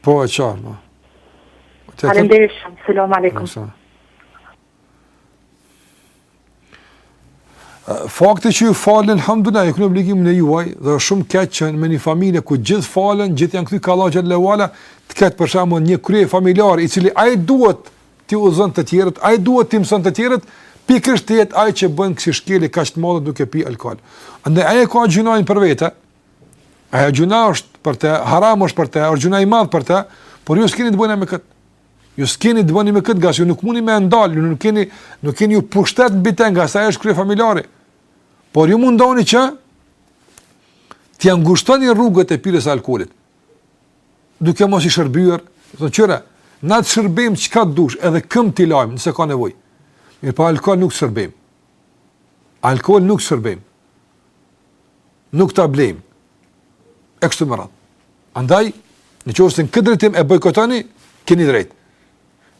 Po, e qartë, po. Falemderit shumë, selam aleikum. Fakti që ju faleni, alhamdulillah, ju kryeni obligimin e juaj, dhe shumë keq që me një familje ku gjithë falen, gjithë janë kthy kah Allahu xhelle ve ala, të ketë për shembull një kryefamiljar, i cili ai duhet t'i udhëzon të tjerët, ai duhet t'i mëson të tjerët, pikërisht të jetë ai që bënë kësi shkelje kaq të madhe duke pi alkool. Andaj ai e ka gjynahin për vete, Ai gjynah është për të, haram është për të, është gjynah i madh për të, por ju s'keni të bëni me këtë. Ju s'keni të bëni me këtë, ngase ju nuk mundeni me ndal, ju nuk keni, nuk keni ju pushtet mbi të ngase është kryefamiljari. Por ju mundohuni që t'i ngushtoni rrugët e pirjes së alkoolit. Duke mos i shërbyer, do të thotë, na të shërbejmë çka dush, edhe këmbët t'i lajmë nëse ka nevojë. Mirëpo po alkool nuk shërbejmë. Alkool nuk shërbejmë. nuk ta blejmë. E kështu me radhë. Andaj, në qoftë se në këtë drejtim e bojkotoni, keni drejtë.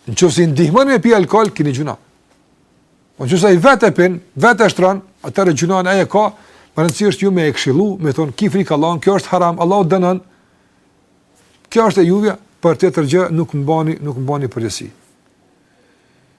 Në qoftë se i ndihmoni me pi alkool, keni gjynah. Po në qoftë se ai vetë e pin, vetë e shtron, atëherë gjynahin ai e ka, me rëndësi është ju me e kshilu, me i thënë, ki frikë Allahun, kjo është haram, Allahu të dënon, kjo është e juvja, për të tjerat, nuk mbani, nuk mbani përgjegjësi.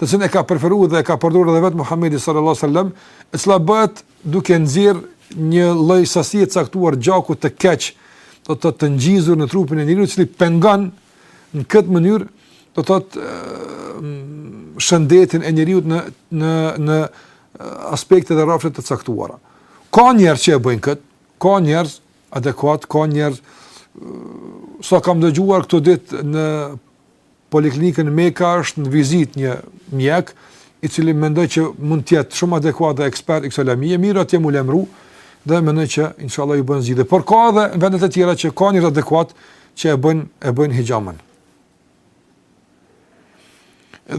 të cilën e ka preferuar dhe e ka përdorur edhe vetë Muhamedi sallallahu alaihi wasallam, e cila bëhet duke nxjerr një lloj sasie të caktuar gjaku të keq, do të thotë të ngjizur në trupin e njeriut, i cili pengon në këtë mënyrë, do të thotë shëndetin e njeriut në në në aspekte dhe rrafshe të caktuara. Ka njerëz që e bëjnë kët, ka njerëz adekuat, ka njerëz sa kam dëgjuar këto ditë në poliklinikën Meka është në vizitë një mjek, i cili mendoj që mund të jetë shumë adekuat dhe ekspert i kësaj lëmie, mirë atje mu lajmëru dhe mendoj që inshallah ju bën zgjidhje. Por ka edhe vende të tjera që ka njerëz adekuat që e bëjnë e bëjnë hijamën.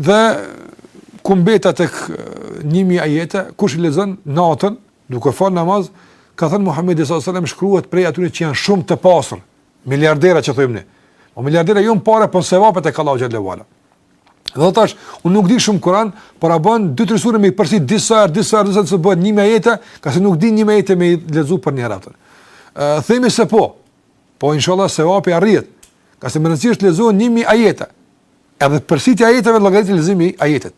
Dhe ku mbeta tek 1000 ajete, kush i lexon natën duke fal namaz, ka thënë Muhamedi sallallahu alajhi wasallam shkruhet prej atyre që janë shumë të pasur, Miliardera që thojmë ne. O miliardera jo në pare, po në sevape tek Allahu xhelle ve ala. Dhe tash, unë nuk di shumë Kur'an, por a bën dy tre sure me përsërit disa herë, disa herë, derisa të bëhet 1000 ajete, ngase nuk di 1000 ajete me lexu për një natë. Ë themi se po. Po inshallah sevapi arrihet. Ngase me rëndësi është të lexohen 1000 ajete. Edhe përsëritja e ajeteve llogaritet lexim i ajeteve.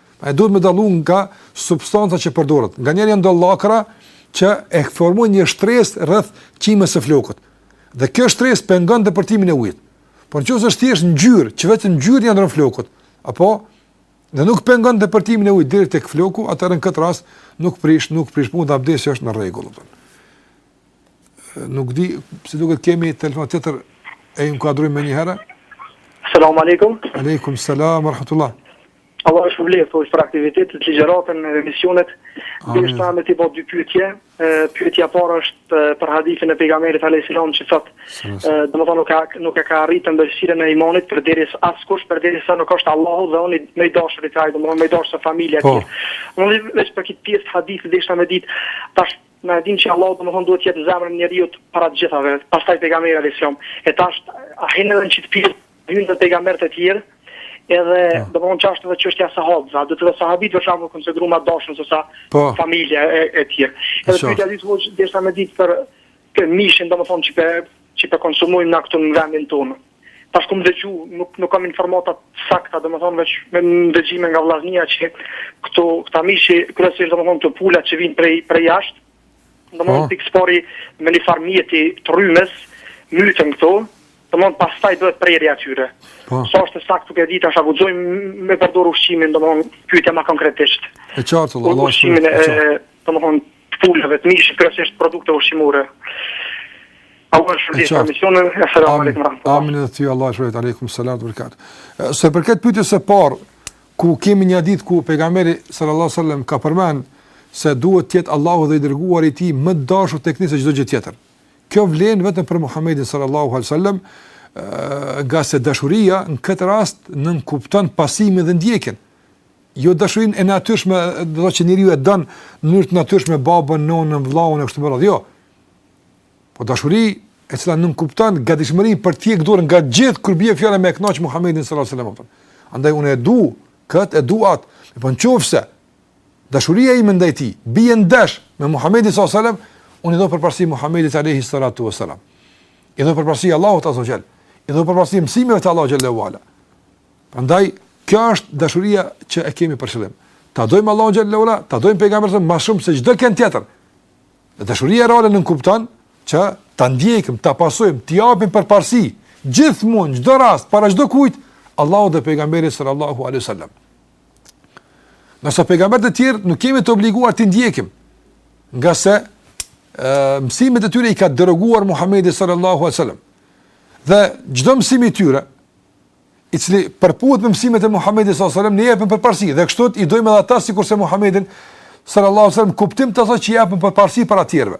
Ai duhet me dallu nga substanca që përdoret. Nganjëherë janë do llakra që e formojnë një shtresë rreth qimës së flokut. Dhe kjo shtresë pengon depërtimin e ujit. Por nëse është thjesht ngjyrë, që vetëm ngjyrën ia ndërron flokut, apo dhe nuk pengon depërtimin e ujit deri tek floku, atëherë në këtë rast nuk prish, nuk prish punë, abdesti është në rregull. Nuk di si duket kemi telefon tjetër, e inkuadrojmë menjëherë. Selam aleikum. Aleikum selam ورحمة الله. Allahu të shpërbleftë për aktivitetet, ligjëratën, emisionet. Deshta me t'i bo dy pyetje. Pyetja e parë është për hadithin e pejgamerit alejhi selam që thot, domethonë nuk, nuk e ka arritë ëmbëlsirën e imanit përderisa askush, përderisa nuk është Allahu dhe unë më i dashur i tij, domethonë më i dashur se familja po. e tij. Edhe veç për këtë pjesë të hadithit deshta me ditë, tash Na e dimë që Allahu domethënë duhet të jetë në zemrën e njeriut para të gjithave, pastaj pejgamberi alejhi selam. E tash a hyn edhe në çit pjesë hyn edhe pejgamberët e tjerë, edhe po. domethënë qysh është edhe çështja e sahabëve, a do të thotë sahabit për shembull konsideruar më të dashur se sa po. familja e, e tjerë. Edhe pyetja e dytë hoxhë, deshta me ditë për për mishin domethënë që pe që pe konsumojmë na këtu në vendin tonë. Tash kam dëgju, nuk nuk kam informata të sakta, domethënë veç me dëgjime nga vllaznia që këtu këta mishi që kryesisht domethënë te pulat që vijnë prej prej jashtë, domethënë po. së pari me një farë mjeti të rrymës, myten këtu, domethënë pastaj bëhet prerja e tyre. Po. Sa është e saktë nuk e di, tash a guxojmë me përdor ushqimin, domethënë pyetja më konkretisht. E qartë, Allah. Ushqimin e, domethënë Pulave të mishit, kryesisht produkte ushqimore. Allah është shërbim për misionin, e selam alejkum. Amin edhe ty, Allah është shërbim, alejkum selam berekatuh. Sa i përket pyetjes së parë, ku kemi një hadith ku pejgamberi sallallahu sallam ka përmend se duhet të jetë Allahu dhe i dërguar i tij më i dashur tek ne se çdo gjë tjetër. Kjo vlen vetëm për Muhammedin sallallahu sallam ngase dashuria në këtë rast nënkupton pasimin dhe ndjekjen. Jo dashurinë e natyrshme, do të thotë që njeriu e don në mënyrë të natyrshme babën, nënën, vëllaun e kështu me radhë. Jo. Po dashuri e cila nënkupton gatishmërinë për të ikur nga gjithçka kur bie fjala me kënaqë Muhamedin sallallahu alaihi wasallam. Andaj unë e du kët e du at. Mirëpo nëse dashuria ime ndaj tij bie ndesh me Muhamedin sallallahu alaihi wasallam, unë i jap përparësi Muhamedit alaihi salatu wasallam. I jap përparësi Allahut azza wa xhal. I jap përparësi mësimeve të Allahut xhalla wa ala. Prandaj kjo është dashuria që e kemi për qëllim. Ta dojmë Allahun xhalla wa ala, ta dojmë pejgamberin tonë më shumë se çdokënd tjetër. Dhe dashuria reale nënkupton që ta ndjekim, ta pasojmë, t'i japim përparësi gjithmonë çdo rast para çdokujt Allahut dhe pejgamberit sallallahu alaihi wasallam. Ndërsa pejgamberët e tjerë nuk jemi të obliguar t'i ndjekim, ngase mësimet e tyre i ka deroguar Muhamedi sallallahu alaihi wasallam. Dhe çdo mësim i tyre i cili përputhet me mësimet e Muhamedit sallallahu alajhi wasallam, ne i japim përparësi dhe kështu i dojmë edhe ata sikurse Muhamedin sallallahu alajhi wasallam në kuptim të asaj që i japim përparësi para të tjerëve.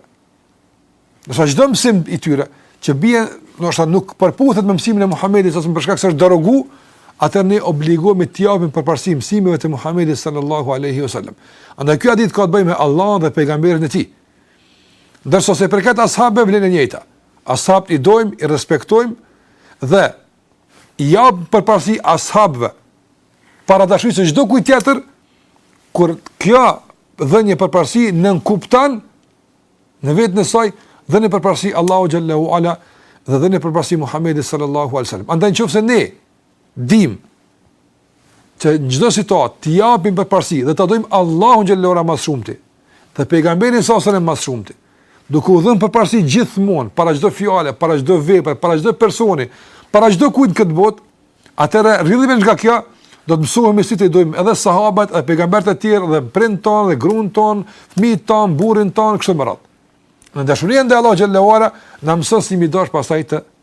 Ndërsa çdo mësim i tyre që bie, do të thotë nuk përputhet me mësimin e Muhamedit sallallahu alajhi wasallam për shkak se është derogu, atëherë ne obligohemi t'i japim përparësi mësimeve të Muhamedit sallallahu alajhi wasallam. Andaj ky hadith ka të bëjë me Allahun dhe pejgamberin e tij. Ndërsa sa i përket ashabëve vlen e njëjta. Ashabët i dojmë, i respektojmë dhe japim përparësi ashabëve, para dashurisë së çdokujt tjetër, kur kjo dhënie përparësi nënkupton në veten e saj dhënie përparësi Allahut xhalla wa ala dhe dhënie përparësi Muhamedit sallallahu alaihi wasallam. Andaj në qoftë se ne dimë që në çdo situatë t'i japim përparësi dhe ta dojmë Allahun xhalla wa ala më së shumti dhe pejgamberin s.a.s. më së shumti. Duke u dhënë përparësi gjithmonë para çdo fjale, para çdo vepre, para çdo personi, para çdokujt në këtë botë, atëherë rrjedhimisht nga kjo do të mësohemi si t'i dojmë edhe sahabët, edhe pejgamberët e tjerë dhe prindët tanë dhe gruan tonë, fëmijët tanë, burrin tonë e kështu me radhë. Dashuria ndaj Allahut xhalla wa ala na mëson si me i dashtë pastaj të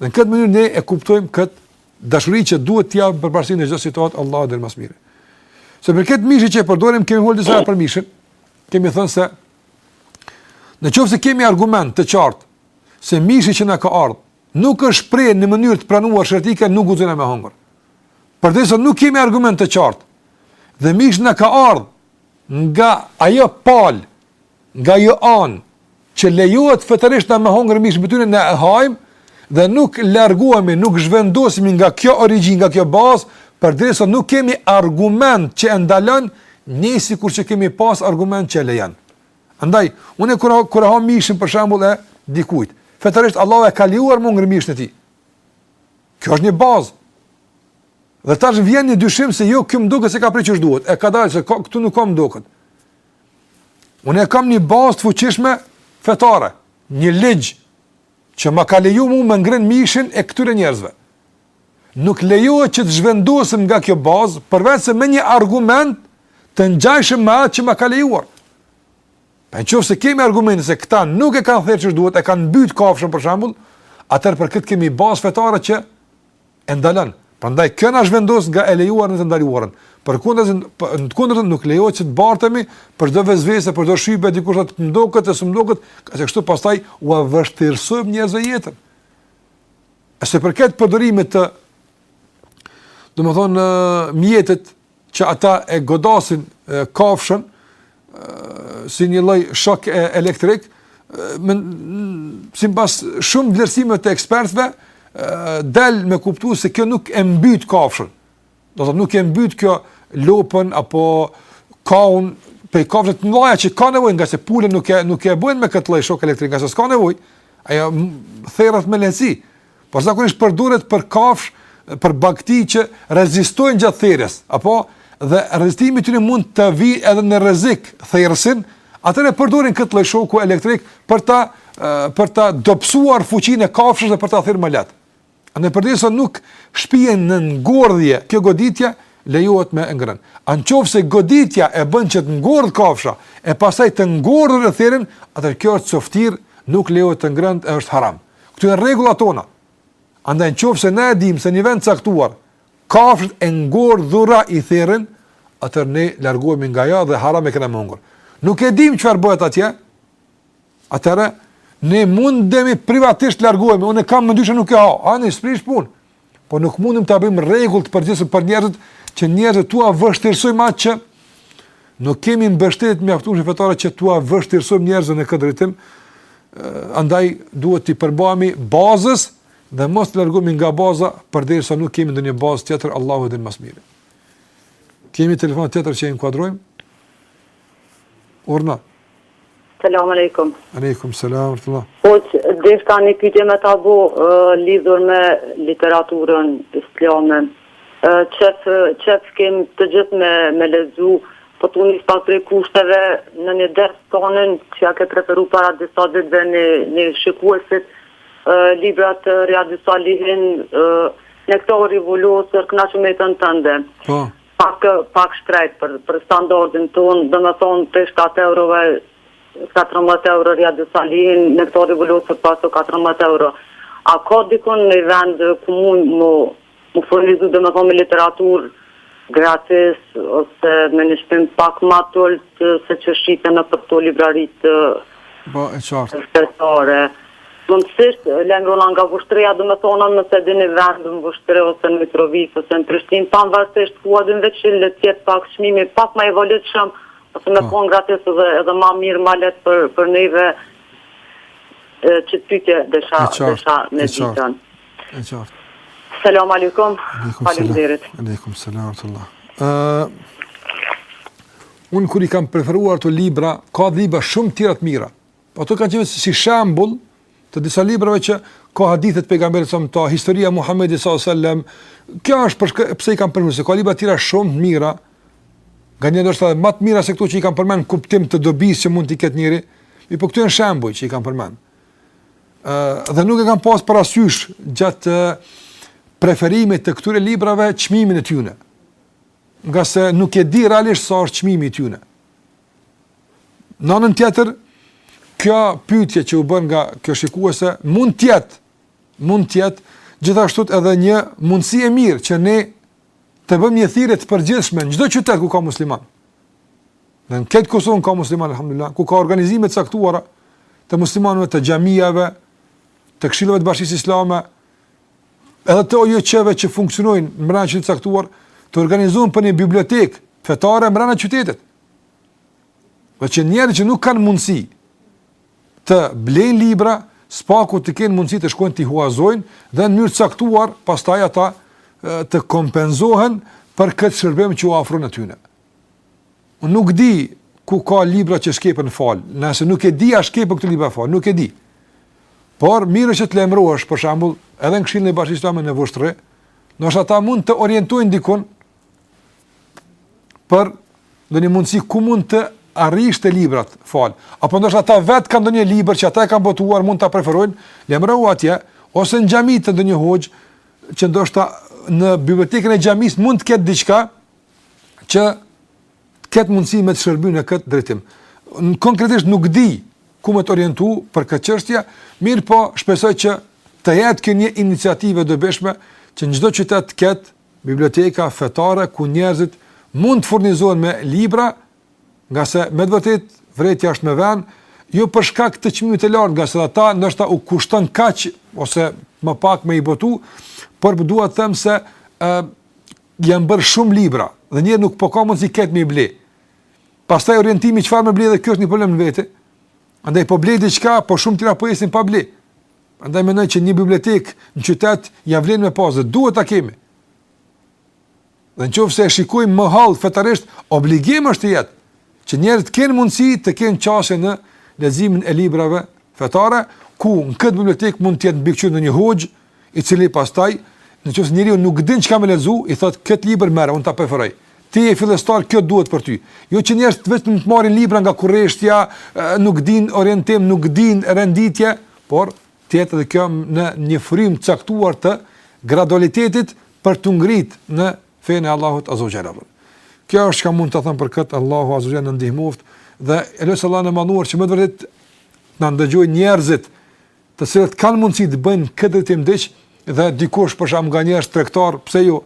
Dhe në këtë mënyrë ne e kuptojmë kët dashuri që duhet t'i japim përparësi në çdo situatë Allahu e di më së miri. Sa i përket mishit që e përdorim kemi folur disa herë për mishin. Kemi thënë se në qoftë se kemi argument të qartë se mishi që na ka ardhur nuk është prerë në mënyrë të pranuar sheriatikisht nuk guxojmë me hëngër. Përderisa nuk kemi argument të qartë. Dhe mishi na ka ardhur nga ajo palë Nga ajo anë, që lejohet fetërisht na me hongër mish me tyne, ne e hajmë, dhe nuk largohemi, nuk zhvendosemi nga kjo origjinë, nga kjo bazë, përderisa nuk kemi argument që e ndalon, njëjtë sikur që kemi pas argument që e lejon. Andaj, unë kur ha, kur ha mishin për shembull e dikujt, fetërisht Allahu e ka lejuar me hongër mishin e tij. Kjo është një bazë. Dhe tash vjen një dyshim se jo, kjo më duket se ka pre qysh duhet, e ka a s'e ka, këtu nuk ka më duket. Unë e kam një bazë të fuqishme fetare, një ligj që ma ka leju mu me ngrënë mishin e këtyre njerëzve. Nuk lejohet që të zhvendosëm nga kjo bazë, përveç se me një argument të ngjajshëm me atë që ma ka lejuar. Pra në qoftë se kemi argumentin se këta nuk e kanë therë qysh duhet, e kanë mbytë kafshën për shembull, atëherë për këtë kemi bazë fetare që e ndalon. Prandaj kjo na zhvendos nga e lejuar në të ndaluarën. Përkundrazi në të kundërtën nuk lejohet që të bartemi për çdo vesvese, për çdo shybe dikush thotë m'doket e s'um doket, ngase kështu pastaj ua vështirësojmë njerëzve jetën. E sa i përket përdorimit të domethënë mjetit që ata e godasin kafshën si një lloj shok elektrik, sipas shumë vlerësimeve të ekspertëve, del me kuptu se kjo nuk e mbyt kafshën. Do të thotë nuk e mbyt kjo lopën apo kaun apo kafshë të mëdha që ka nevojë ngase pulën nuk e nuk e bojnë me këtë lloj shok elektrik, ngase s'ka nevojë. Ajo therret me lehtësi. Por zakonisht përdoret për kafshë, për bagëti që rezistojnë gjatë therjes, apo dhe rezistimi i tyre mund ta vijë edhe në rrezik therësin, atëherë përdorin këtë lloj shoku elektrik për ta për ta dobësuar fuqinë e kafshës dhe për ta therrë më lehtë. Andaj përderisa nuk shpie në ngordhje, kjo goditje lejohet me ngrën. A në qoftë se goditja e bën që të ngordh kafsha e pastaj të ngordhur e therrin, atëherë kjo është coftinë, nuk lejohet të ngrënit, është haram. Këto janë rregullat tona. Andaj nëse ne e dimë se në një vend të caktuar kafshët e ngordhura i therrin, atëherë ne largohemi nga ajo dhe haram e kemi me hongër. Nuk e dimë çfarë bëhet atje. Atëherë ne mundemi privatisht të largohemi. Unë kam në dyshim nuk e ha. Ani s'prish punë. Po nuk mundim ta bëjmë rregull të përgjithshëm për njerëzit që njerëzve t'ua vështirësojmë atë që nuk kemi mbështetje të mjaftueshme fetare që t'ua vështirësojmë njerëzve në këtë drejtim. Andaj duhet t'i përmbahemi bazës dhe mos të largohemi nga baza përderisa nuk kemi ndonjë bazë tjetër Allahu e di më së miri. Kemi telefon tjetër që e inkuadrojmë? Urna. Selam aleikum. Aleikum selam ue rahmetullah Po deshta një pyetje me ta bo lidhur me literaturën islame. Qejf qejf kem të gjithë me me lexu, po tu nis pak prej kushteve në një ders tëndin që ja ke preferu para disa ditëve një një shikuesit librat Rijadu Salihin Nektari i vulosur Kënaqu me jetën tënde. Po. Pak pak shtrejt për për standardin tonë, domethënë prej shtatë eurove katërmbëdhjetë euro Rijadu Salihin, Nektari i vulosur po ashtu katërmbëdhjetë euro. A ka dikund ndonjë vend ku mund mu mu furnizu domethënë me literaturë gratis ose me një çmim pak ma të ulët se që shiten nëpër këto librarit Po, e qartë. shqiptare? Mundësisht, lajmërohna nga Vushtrria, do me thona nëse di një vend në Vushtrri ose në Mitrovicë ose në Prishtinë, pavarësisht ku a din veç që le të jetë pak çmimi pak ma i volitshëm, ose me kon gratis edhe edhe ma mirë ma let për për neve qit pytje desha desha me dit. E qartë. Selam aleikum. Faleminderit. Aleikum selam rahmetullah. Ë Unë kur i kam preferuar ato libra, ka libra shumë tjera të mira. Po ato kanë qenë si shembull të disa librave që ka hadithe të pejgamberit sal-lallahu, historia e Muhamedit alejhi selam. Kjo është për shkak pse i kam përmendur se ka libra të tjera shumë të mira. Jani ndoshta më të mira se këto që i kam përmend n'kuptim të dobisë që mund të ketë njeri. Mirëpo këto janë shembuj që i kam përmend. Ë dhe nuk e kam pas parasysh gjatë preferimit të këtyre librave çmimin e tyre. Ngase nuk e di realisht sa është çmimi i tyre. Në anën tjetër, kjo pyetje që u bën nga kjo shikuese mund të jetë mund të jetë gjithashtu edhe një mundësi e mirë që ne të bëjmë një thirrje të përgjithshme në çdo qytet ku ka muslimanë. Në krejt Kosovë ka muslimanë alhamdulillah, ku ka organizime të caktuara të muslimanëve të xhamive, të këshilleve të bashkisë islame, Edhe të OJQ-ve që funksionojnë mbrenda qytetit caktuar, të organizohen për një bibliotekë fetare mbrenda qytetit. Dhe që njerëzit që nuk kanë mundësi të blejnë libra, së paku të kenë mundësi të shkojnë t'i huazojnë dhe në mënyrë të caktuar pastaj ata të kompenzohen për këtë shërbim që u ofrohet atyne. Unë nuk di ku ka libra që shkepen fal, nëse nuk e di a shkepen këto libra fal, nuk e di. Por mirë që të lajmërohesh për shembull, edhe në Këshillin e Bashkisë Islame në Vushtrri, ndoshta ata mund të t'orientojnë dikun për ndonjë mundësi ku mund të arrish te librat fal. Apo ndoshta ata vet kanë ndonjë libër që ata e kanë botuar, mund ta preferojnë, lajmërohu atje ose në xhami te ndonjë hoxhë që ndoshta në bibliotekën e xhamisë mund të ketë diçka që të ketë mundësi me t'shërby në këtë drejtim. Konkretisht nuk di ku me t'orientu për këtë çështje, mirëpo shpresoj që të jetë kjo një iniciativë e dobishme që në çdo qytet të ketë biblioteka fetare ku njerëzit mund të furnizohen me libra, ngase me të vërtetë vërejtja është me vend, jo për shkak të çmimit të lartë, ngase edhe ata ndoshta u kushton kaqë, ose më pak me i botu, por dua të them se e, Janë bërë shumë libra dhe njeri nuk po ka mundësi krejt me i ble. Pastaj orientimi çfarë me ble dhe kjo është një problem në vete. Andaj po ble diçka, po shumë tjera po jesin pa ble. Andaj mendoj që një bibliotekë në qytet ia vlen me pas dhe duhet ta kemi. Dhe në qoftë se e shikojmë më hollë fetarisht, obligim është të jetë që njerëzit të kenë mundësi të kenë qasje në leximin e librave fetare, ku në këtë bibliotekë mund të jetë nën mbikëqyrje ndonjë hoxhë, i cili pastaj në qoftë se njeriu nuk din çka me lexu, i thotë këtë libër merre, unë ta preferoj. Ti je fillestar, kjo duhet për ty. Jo që njerëz vetëm të marrin libra nga kurreshtja, nuk din orientim, nuk din renditje, por të jetë edhe kjo në një frymë të caktuar të gradualitetit për t'u ngrit në fenë e Allahut Azza wa Jalla. Kjo është çka mund të them për këtë Allahu Azza wa Jalla na ndihmoftë dhe e lus Allahun e madhëruar që me të vërtetë na dëgjojnë njerëzit të cilët kanë mundësi të bëjnë në këtë drejtim diç dhe dikush për shembull nga njerëz tregtarë, pse jo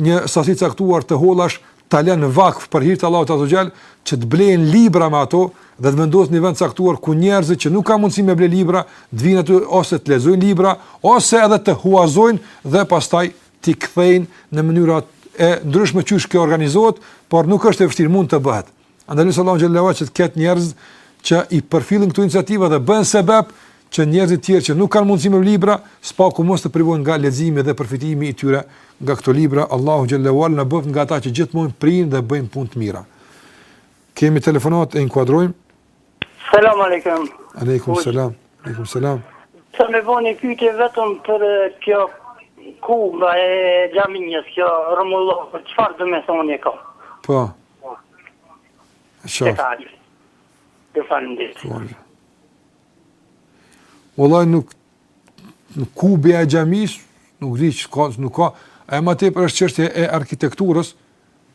një sasi të caktuar të hollash ta lënë vakf për hir të Allahut azze ue xhel, që të blejnë libra me ato dhe të vendosen në vend të caktuar ku njerëzit që nuk kanë mundësi me ble libra, të vijnë aty ose të lexojnë libra ose edhe të huazojnë dhe pastaj t'i kthejnë në mënyra të ndryshme qysh kjo organizohet, por nuk është e vështirë, mund të bëhet. Andaj e lus Allahun xhele ue ala që të ketë njerëz që i përfillin këto iniciativa dhe bëhen sebep që njerëzit tjerë që nuk kanë mundësi me libra, së paku mos të privohen nga leximi dhe përfitimi i tyre nga këto libra. Allahu xhele ue ala na bëftë nga ata që gjithmonë prijnë dhe bëjnë punë të mira. Kemi telefonatë, e inkuadrojmë. Selam aleikum. Aleikum selam. Aleikum selam. E kam një pyetje vetëm për kjo kubja e xhamisë kjo rrumbullak, çfarë do të thonë ka? Po. Po. Të falë. Të falë në ditë. Të falë. Vallahi nuk, kubja e xhamisë, nuk di çka, nuk ka, e ma tepër është çështje e arkitekturës,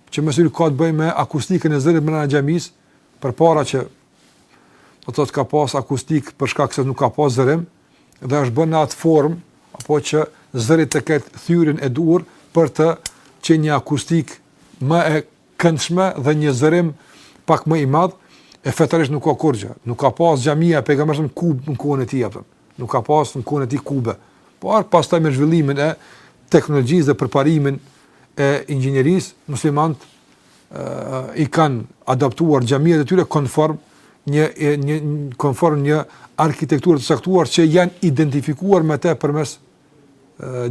që më shumë ka të bëjë me akustikën e zërit brenda në xhami, përpara që do të thotë ka pas akustikë për shkak se nuk ka pas zërim, dhe është bërë në atë formë, apo që zëri të ketë thyerjen e duhur për të qenë një akustikë më e këndshme dhe një zërim pak më i madh, fetarisht nuk ka kurgjë, nuk ka pas xhamia e pejgamberit kube në kohën e tij, a kupton. nuk ka pas në kohën e tij kube, por pastaj me zhvillimin e teknologjisë dhe përparimin e inxinjerisë, muslimanët i kanë adaptuar xhamiat e tyre konform një një konform një arkitekture të caktuar që janë identifikuar me të përmes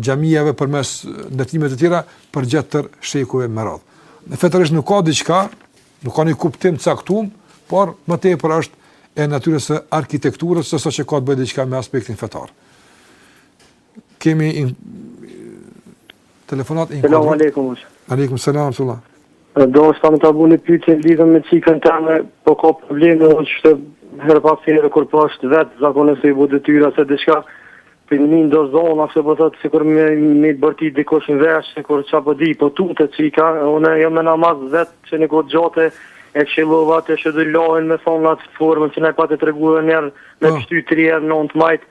xhamive përmes ndërtimeve të tjera përgjatë tërë shekujve me radhë. Fetarisht nuk ka diçka, nuk ka një kuptim të caktuar, por më tepër është e natyrës së arkitekturës sesa që ka të bëjë diçka me aspektin fetar. Kemi një... telefonatë e inkuadrojmë. Selam alejkum. Alejkum selam, rahmetullah. Deshta me ta bo një pyetje lidhur me çikën teme, po ka probleme në që të herë pas të herë, kur po është vetë zakonë se i bu dëtyra, se diçka për një minë do zonë, asë po thotë, sikur me, me bërti dikush në vesh, sikur qa po di, po tutet çika, unë jam me namaz vetë që një kohë të gjatë, e këshilova të eudhubilahin me thonë në atë formën që ne pate treguar njëherë me po. pështu 3 herë në të majtë,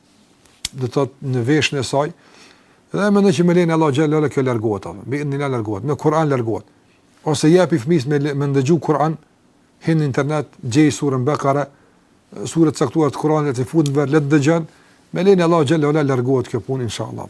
do të thotë në veshën e saj. Dhe mendon që me lejen e Allah xhallahu ala kjo largohet apo. Bi idhnillah largohet. Në Kur'an largohet. Ose jepi fëmijës me me ndëgju Kur'an, hin në internet, gjej surën Bekare, suret e caktuara të Kur'anit t'i fut në vesh, le të dëgjon. Me lejen e Allah xhallahu ala largohet kjo punë inshallah.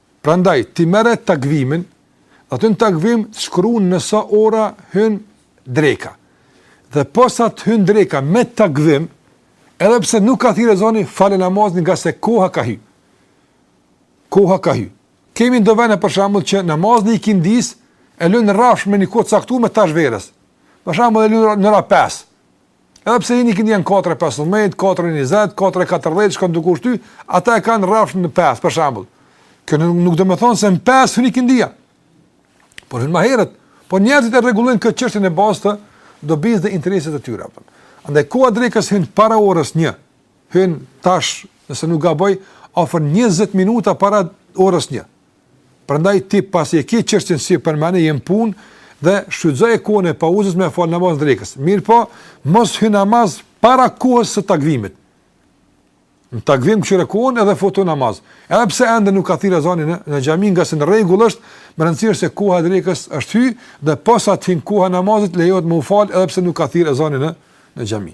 Prandaj, ti merre takvimin, dhe aty në takvim të shkruan në sa ora hyn dreka. Dhe posa të hyn dreka me takvim, edhe pse nuk ka thirr ezani, fale namazin nga se koha ka hy. Koha ka hy. Kemi ndo vende për shambull që namazin e ikindisë, e lënë rafsh me një kohë të caktume tash verës. Për shambull e lënë në ora 5. Edhe pse ikindia në 4.15, 4.20, 4.40, shkon duke u shty, ata e kanë rrafsh në 5, për shambull. Kjo nuk, nuk do me thënë se në 5 hyn ikindia. Por hyn ma herët. Por njerëzit e rregullojnë këtë çështje në bazë të dobisë dhe interesit të tyre. Andaj, koha e drekës hyn para orës një, hyn tash, nëse nuk gaboj, afër 20 minuta para orës një. Prandaj ti pasi e ke çështjen si përmende je në punë dhe shfrytëzon kohën e pauzës me fal namazin e drekës. Mirëpo, mos hyn në namaz para kohës së takvimit. Në takvim kqyre kohën edhe futu në namaz. Edhe pse ende nuk ka thirr ezani në në xhami nga se në rregull është, me rëndësi se koha e drekës të ketë hy dhe posa të hin koha e namazit lejohet me u fal edhe pse nuk ka thirr ezani në në xhami.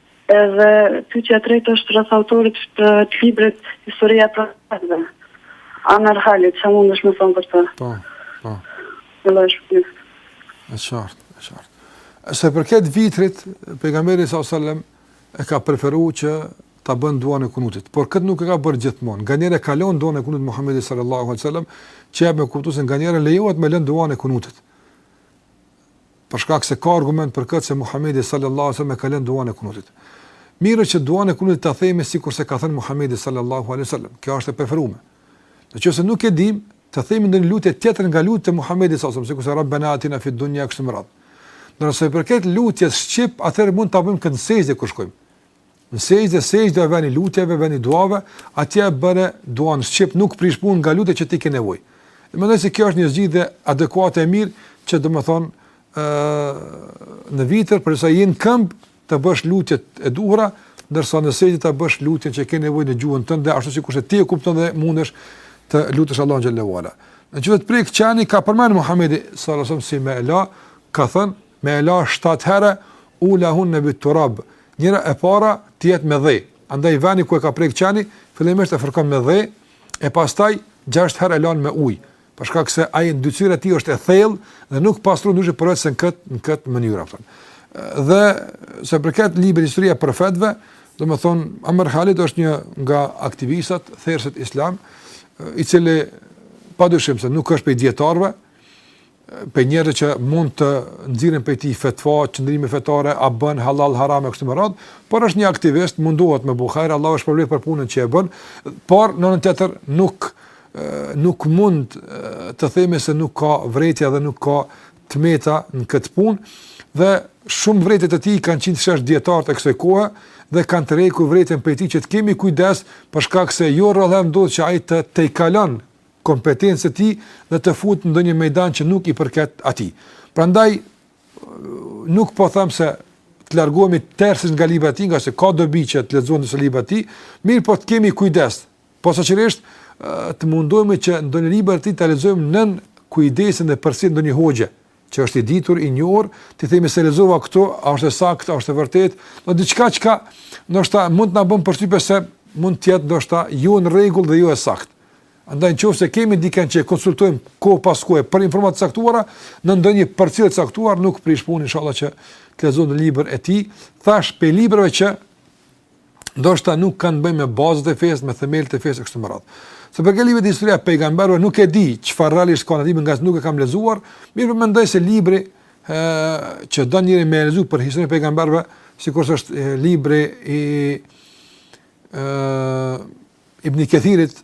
Edhe pyetja e tretë është rreth autorit të librit Historia e Profetëve, Amr Halid, çfarë mundesh me thënë për të? Po, po. Në lojë shpëtim. E qartë, e qartë. Sa i përket vitrit, pejgamberi sa sallam e ka preferu që ta bën duan e kunutit. Por këtë nuk e ka bërë gjithmonë. Nganjëherë e ka lënë duan e kunutit Muhammedi sallallahu alaihi sallam, që jep me kuptu se nganjëherë lejohet me lën duan e kunutit. për shkak se ka argument për këtë se Muhamedi sallallahu alaihi wasallam e ka lënë duan e kunutit. Mirë që duan e kunutit ta themi sikurse ka thënë Muhamedi sallallahu alaihi wasallam. Kjo është e preferuar. Në qoftë se nuk e dim, të themi ndonjë lutje tjetër nga lutjet e Muhamedit sallallahu alaihi wasallam, sikurse Rabbana atina fid dunya e kështu me radhë. Sa i përket lutjes shqip, atëherë mund ta bëjmë këtë në sexhde kur shkojmë. Në sexhde, sexhdja është veni i lutjeve, veni i duave, atje e bëre duan shqip, nuk prish punë nga lutja që ti ke nevojë. Dhe mendoj se kjo është një zgjidhje adekuate e mirë që domethënë ë në vitër për sa je në këmbë të bësh lutjet e duhura, ndërsa në sexhde të bësh lutjen që ke nevojë në gjuhën tënde, ashtu sikurse ti e kupton dhe mundesh të lutesh Allahun xhel-le ue ala. Në qoftë se të prek qeni ka përmend Muhamedi sallallahu alaihi wasallam si me la ka thënë me e la shtatë herë ulahunne bit turab, njëra e para të jetë me dhe, andaj veni ku e ka prek qeni, fillimisht e fërkon me dhe, e pastaj gjashtë herë e lan me ujë, për shkak se ai ndytësira e tij është e thellë dhe nuk pastrohet ndryshe përveç se në këtë në këtë mënyrë apo. Dhe sa i përket librit Historia e Profetëve, domethënë Amr Khalid është një nga aktivistat, thirrësit islam, i cili padyshim se nuk është prej dietarëve, prej njerëzve që mund të nxirren prej tij fetva, qëndrime fetare, a bën halal, haram e kështu me radhë, por është një aktivist, mundohet me bo hajër, Allahu e shpërbleftë për punën që e bën, por në anën tjetër nuk nuk mund të themi se nuk ka vërejtje dhe nuk ka të meta në këtë punë dhe shumë vërejtje të tij kanë qit në shesh dijetarët e kësaj kohe dhe kanë tërheq vërejtjen prej tij që të kemi kujdes për shkak se jo rrallë ndodh që ai të tejkalon kompetencat e tij dhe të futet në ndonjë mejdan që nuk i përket atij. Prandaj nuk po them se të largohemi tërësisht nga librat e tij, ngase ka dobi që të lexojmë disa libra të tij, mirëpo të kemi kujdes. Posaçërisht të mundohemi që ndonjë libër të tij ta lexojmë nën kujdesin dhe përcjelljen e ndonjë hoxhe, që është i ditur, i njohur, t'i themi se lexova këto, a është e saktë, a është e vërtetë, do diçka çka ndoshta mund të na bën përshtypje se mund të jetë ndoshta jo në rregull dhe jo e saktë. Andaj nëse kemi dikën që e konsultojmë kohë pas kohe për informata të caktuara, në ndonjë përcjellje të caktuar nuk prish punë inshallah që të lexojmë librin e tij, thashë prej librave që ndoshta nuk kanë të bëjnë me bazët e fesë, me themelit e fesë, e kështu me radhë. Se për këtë libri te historia pejgamberve nuk e di çfarë realisht ka në libri nga nuk e kam lexuar, mirëpo mendoj se libri e, që do njeri me lexu për historinë e pejgamberve, sikurse është libri i e, Ibni Kethirit,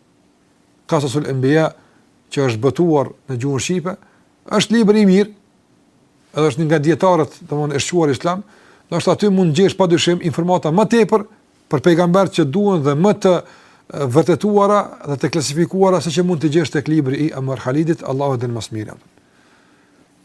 Kasasul Enbiya që është botuar në gjuhën shqipe, është libër i mirë, edhe është një nga dijetarët, domethënë e shquar islam, do të aty mund të gjesh padyshim informata më tepër për pejgamberët që duan dhe më të vërtetuara dhe të klasifikuara se që mund të gjesh tek libri i Amr Halidit, Allahu e di më së miri.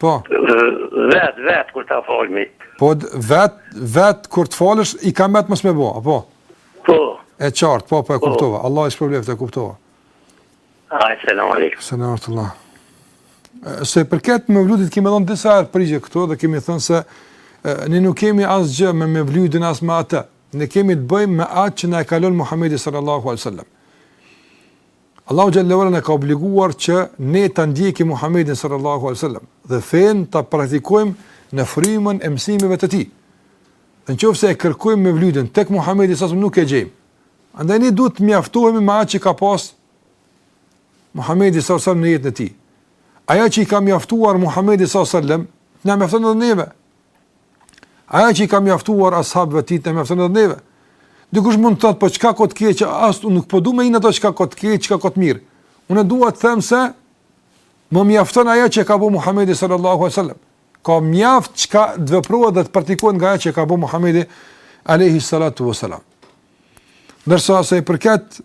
Po. Vet, vet kur ta falmi. Po vet, vet kur të falësh i ka më të mos më bë, apo? Po. E qartë, po po e po. kuptova. Allahu të shpërbleftë, e kuptova. Ai selam aleikum. Selam Allah. Sa i përket mevludit kemi dhënë disa herë përgjigje këtu dhe kemi thënë se ne nuk kemi asgjë me mevludin as me atë. Ne kemi të bëjmë me atë që na e ka lënë Muhamedi sallallahu alaihi wasallam. Allahu xhelle ue ala na ka obliguar që ne ta ndjekim Muhamedin sallallahu alaihi wasallam dhe fenë ta praktikojmë në frymën e mësimeve të tij. Në qoftë se e kërkojmë mevlydin tek Muhamedi s nuk e gjejmë. Andaj ne duhet të mjaftohemi me atë që ka pas Muhamedi sallallahu alaihi wasallam në jetën e tij. Ajo që i ka mjaftuar Muhamedit sallallahu alaihi wasallam, na mjafton edhe neve. Ajo që i ka mjaftuar ashabëve të tij na mjafton edhe neve. Dikush mund të thotë, po çka ka të keq, as unë nuk po dua me hy në ato çka ka të keq, çka ka të mirë. Unë dua të them se më mjafton ajo që ka bo Muhamedi sallallahu alaihi wasallam. Ka mjaft çka të veprohet dhe të praktikohet nga ajo që ka bo Muhamedi alaihi salatu wasallam. Ndërsa sa i përket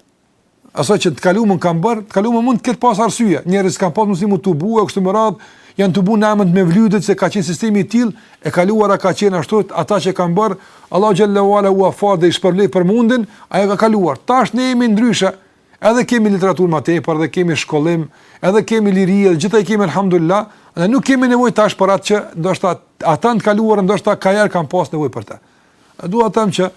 Asaj që të kaluarën kanë bërë, të kaluarën mund të ketë pas arsye. Njerëzit s'kanë pas mundësi me u tubuar kështu me radhë, janë tubuar në emër të mevludit se ka qenë sistemi i tillë, e kaluara ka qenë ashtu, ata që kanë bërë, Allahu xhelle ue ala ua fal dhe i shpërblen për mundin, ajo ka kaluar. Tash ne jemi ndryshe. Edhe kemi literaturë më tepër, edhe kemi shkollim, edhe kemi liri, edhe gjitha i kemi alhamdulillah, dhe nuk kemi nevojë tash për atë që ndoshta ata të kaluarën ndoshta kaherë kanë pas nevojë për të. E dua të them që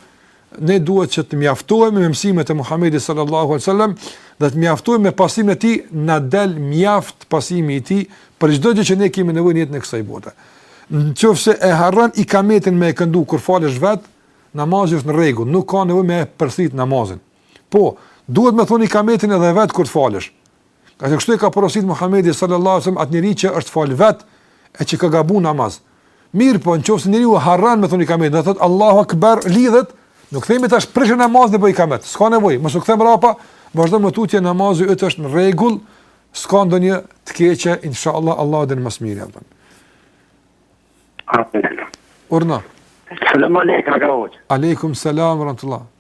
ne duhet që të mjaftohemi me mësimet e Muhamedit sallallahu alaihi wasallam dhe të mjaftohemi me pasimin e tij, na del mjaft pasimi i tij për çdo gjë që ne kemi nevojë në jetën e kësaj bote. Në qoftë se e harron ikametin me e këndu kur falesh vet, namazi është në rregull, nuk ka nevojë me përsërit namazin. Po, duhet me thon ikametin edhe vet kur të falesh. Ngase kështu e ka porosit Muhammedi sallallahu sallam atë njeri që është fal vetë e që ka gabu namaz. Mirëpo, në qoftë se njeriu harron me thonë ikametin, thotë Allahu akbar lidhet, nuk themi tash prishe namazin pa ikamet, s'ka nevojë, mos u kthe mrapa, vazhdo më tutje namazi yt është në rregull, s'ka ndonjë të keqe, insha Allah, Allah e din ma së miri, jam Urdhno. Selam alejkum, Aleikum, selam, rahmetullah.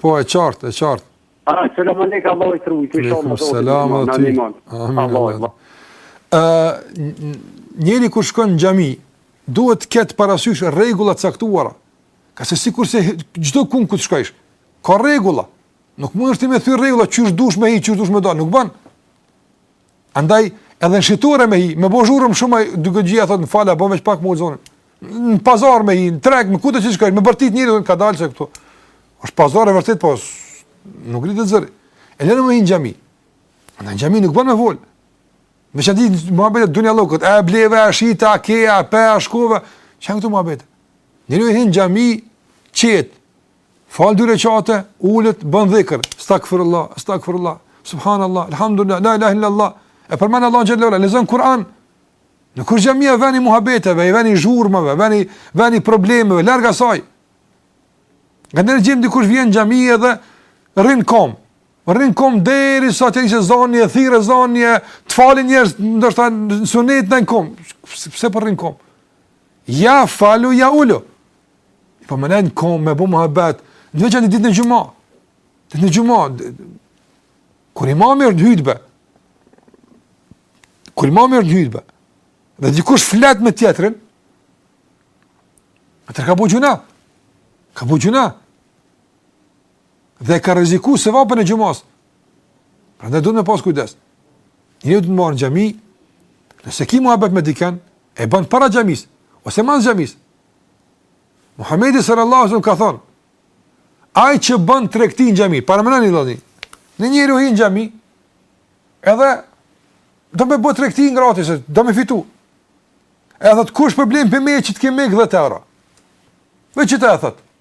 Po e qartë, e qartë. Ah, selam alejkum, Allahi t'rujt, shumë, selam dhe ty, amin, amin, njeri kur shkon në xhami, duhet të ketë parasysh rregulla t'caktuara, ngase sikurse çdokund ku të shkojsh, ka rregulla, nuk mundesh ti me thy rregullat, qysh dush me hi, qysh dush me dal, nuk ban, Andaj, edhe në shitore me hi, me bo zhurmë shumë ai dugajxhia thot më fal, bën veç pak me ul zonin. Në pazar me hi, në treg, kudo që shkon, me bërtit njeri thot kadalë se këtu. Është pazar e vërtetë, po nuk ngritet zëri. E lëre me hi në xhami. Në xhami nuk bën me fol. Me çan ditën muhabete t'dunjallëkut, a bleva, a shita, a ke, a pe, a shkove, ça jan këto muhabete. Njeriu hin n'xhami qetë. Fal dy rekate, ulet, bën dhikr, estagfirullah, estagfirullah, subhanallah, alhamdulillah, la ilaha illallah. E përmend Allahun xhelle ue ala, lezon Kur'an. Nuk u xhamia ven i muhabeteve, ven i zhurmave, ven i ven i problemeve larg asaj. Nganjëherë shohim dikush vjen n'xhami edhe rrin n'kom. Rrin n'kom derisa të thirret ezani e thirret ezani e falin njerëz ndoshta sunet ai n'kom. Pse po rrin n'kom? Ja falu ja ulu. Po me nejt n'kom me bu muhabet, në veçanti ditën e xhumas. Ditën e xhumas kur imami është në hutbe. Kur imami është në hutbe. Dhe dikush flet me tjetrin. Atëherë ka bo gjunah. Ka bo gjunah. Dhe ka rrezikuar sevapin e xhumas. Prandaj duhet me pas kujdes. Njeriu në xhami, nëse ki muhabet me dikënd, e bën para xhamisë ose mas xhamisë. Muhamedi sallallahu alaihi wasallam ka thënë: Ai që bën tregti në xhami, paramendoni, mendoni. Një njeri hin në xhami, edhe do me bo tregti gratis, do me fitu. E thotë kush po e blen prej meje qët këmishë 10 euro. Dhe qëto e thotë,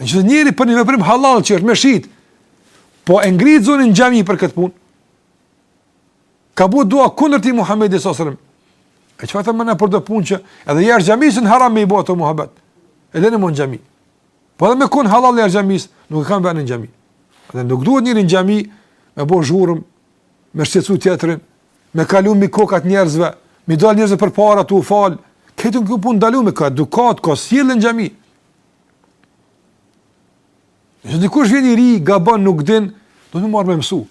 E çon njeri për një veprim halal që është me shit. Po e ngrit zonin n'xhami për këtë punë. Ka bu dua kundër tij Muhamedi sallallahu alajhi wasallam. E çfarë themi na për do punë që edhe jashtë xhamisë është haram me i bo ato muhabete. E lëre ma n'xhami. Po edhe me kun halal jashtë xhamisë, nuk e kanë venin në xhami. Dhe nuk duhet njeri në xhami me bo zhurmë, me shqetsu tjetrin, me kalu mi kokat e njerëzve, me i dal njerëzve përpara tu u fal, këto janë punë t'ndalume, ka edukatë, ka sjellje në xhami, Nëse dikush vjen i ri, gabon, nuk din, do të marrë me mësu.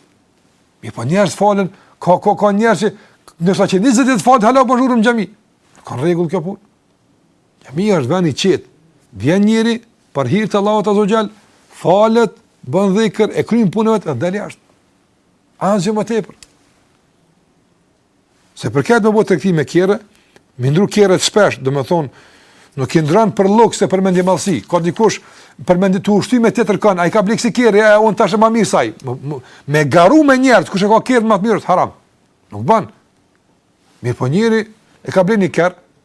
Mirëpo njerëz falen, ka, ka, ka njerëz që, ndërsa që 20 vjet falen, hala bajnë zhurmë në xhami. Nuk a në rregull kjo punë. Xhamia është ven i qetë. Vjen njeri, për hir të Allahut azze ue xhel, falet, bën dhikër, e kryn punën e vet, e del jashtë. Asgjë më tepër. Sa i përket me bo tregti me kerre, me ndrru kerret shpesh, domethonë, nuk i ndrron për luks e për mendjemadhsi. Ka dikush për me u shty me tjetërkan, ai ka ble ksi kerri, e unë tash ma mirë se ai. Me garu me njerëz, kush e ka kerrin më të mirë, është haram. Nuk ban. Mirëpo njeri e ka ble ni kerr,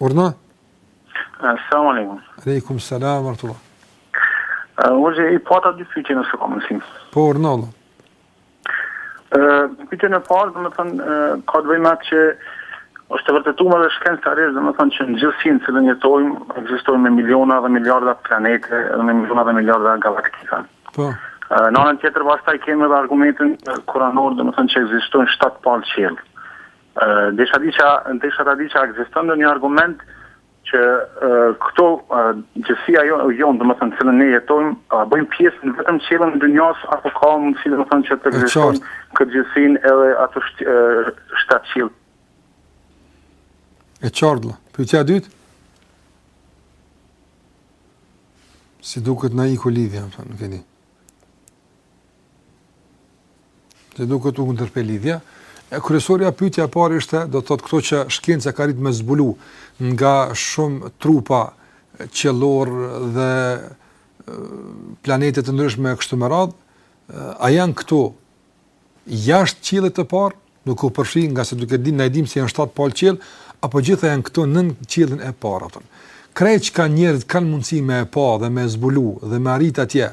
Urna? Selam alejkum. Alejkum selam ue rahmetullah. Hoxhë, i pata dy pyetje nëse ka mundësi. Po, urna, vlla. Pyetja e parë, domethënë, ka të bëjë me atë që është e vërtetuar dhe shkencëtarët, domethënë që në gjithësinë në cilën jetojmë, ekzistojnë me miliona dhe miliarda planete, dhe me miliona dhe miliarda galaktika. Po. Në anën tjetër, pastaj e kemi dhe argumentin kuranor, domethënë që ekzistojnë shtatë palë qiell. Desha di që, desha ta di a ekziston ndonjë argument që kjo gjithësia jo, jonë, domethënë, cilën ne jetojmë, a bën pjesë në vetëm qiellin e dynjasë, apo ka mundësi, domethënë, që të ekziston këtë gjithësi edhe ato shtatë qiell. E qartë, vlla. Pyetja e dytë? Si duket na iku lidhja, domethënë, nuk e një. Si duket u ndërpre lidhja, e kryesorja pytja e parë ishte, do të thotë këto që shkenca ka arrit me zbulu nga shumë trupa qiellorë dhe planete të ndryshme e kështu me radhë, a janë këto jashtë qiellit të parë, nuk u përfshi, ngase duke din, na e dimë se janë shtatë palë qiell, apo gjitha janë këto nën qiellin e parë, atëm. Krejt çka njerëzit kanë mundësi me e pa dhe me zbulu dhe me arrit atje,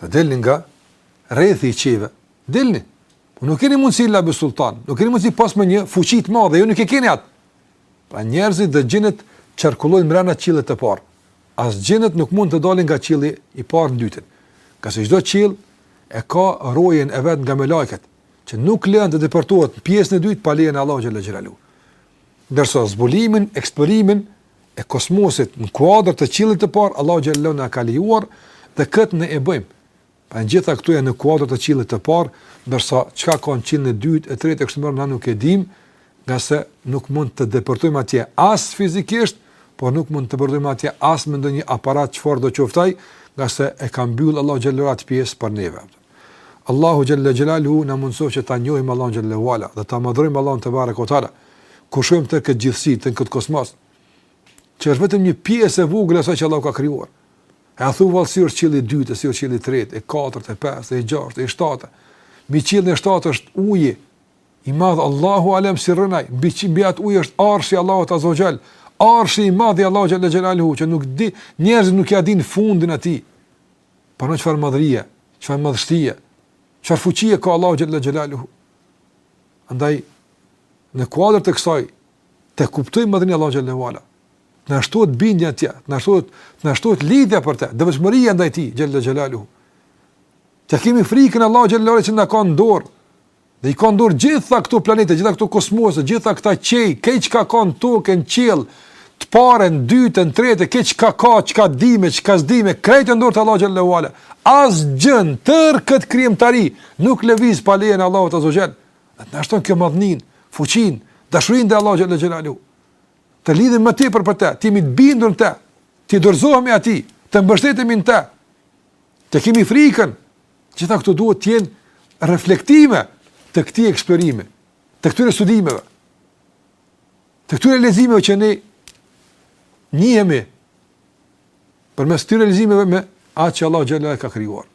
Të delni nga rrethi i qiejve. Delni. Po nuk keni mundësi il-la bi sultan, nuk keni mundësi pos me një fuqi të madhe, ju nuk e keni atë. Pra njerëzit dhe xhinët qarkullojnë mrena qiellit të parë. As xhinët nuk mund të dalin nga qielli i parë në të dytin. Ngase çdo qiell e ka rojen e vet nga melaiket, që nuk lejon të depërtohet në pjesën e dytë pa lejen e Allahut xhel-le xhelaluhu. Ndërsa zbulimin, eksplorimin, e kosmosit në kuadër të qiellit të parë, Allahu xhel-le xhelaluhu na e ka lejuar dhe këtë ne e bëjmë. Pra të gjitha këto janë në kuadër të qiellit të parë, ndërsa çka ka në qiellin e dytë, e tretë e kështu me radhë na nuk e dimë, ngase nuk mund të depërtojmë atje as fizikisht, por nuk mund të depërtojmë atje as me ndonjë aparat çfarëdo qoftë ai, ngase e ka mbyll Allahu xhel-le xhelaluhu atë pjesë për neve. Për Allahu xhalla xhelaluhu na mundësoftë që ta njohim Allahun xhalla wala dhe ta madhrojmë Allahun tebareke ve teala. Kur shohim tërë këtë gjithësi, tërë këtë kosmos, që është vetëm një pjesë e vogël e asaj që Allahu ka krijuar. E a thu vallë si është qielli i dytë, si është qielli i tretë, e katërt, e pestë, e gjashtë, e shtatë. Mbi qiellin e shtatë është uji i madh, Allahu alem si është ai, mbi, mbi atë ujë është arshi i Allahut azze ve xhel, arshi i madh i Allahut xhalla xhelaluhu, që nuk di, njerëzit nuk ia dinë fundin atij, Por në çfarë madhërie, çfarë madhështie, çfarë fuqie ka Allahu xhalla xhelaluhu. Andaj në kuadër të kësaj të kuptojmë madhërinë e Allahut xhalla wala. Të na shtohet bindja atje, na shtohet, na shtohet lidhja për të, devotshmëria ndaj tij xhalla xhelaluhu. Të kemi frikën e Allahut xhalla wala që na ka në dorë. Dhe i ka në dorë gjitha këto planete, gjitha këto kosmose, gjitha këta qiej, krejt çka ka në tokë, në qiell të parë, në të dytë, në të tretë, krejt çka ka, çka dimë e çka s'dimë, krejt në dorë të Allahut xhalla wala. Asgjë në tërë këtë krijimtari nuk lëviz pa lejen e Allahut azze ve xhel. Dhe të na shton kjo madhninë, fuqinë, dashurinë ndaj Allahut xhalla wala. Të lidhemi më tepër për te, të jemi të bindur në te, t'i dorëzohemi atij, të mbështetemi në te, të kemi frikën, Gjitha këto duhet të jenë reflektime të këtij eksplorimi, të këtyre studimeve, të këtyre leximeve që ne njihemi përmes këtyre leximeve me atë që Allahu xhalla ka krijuar.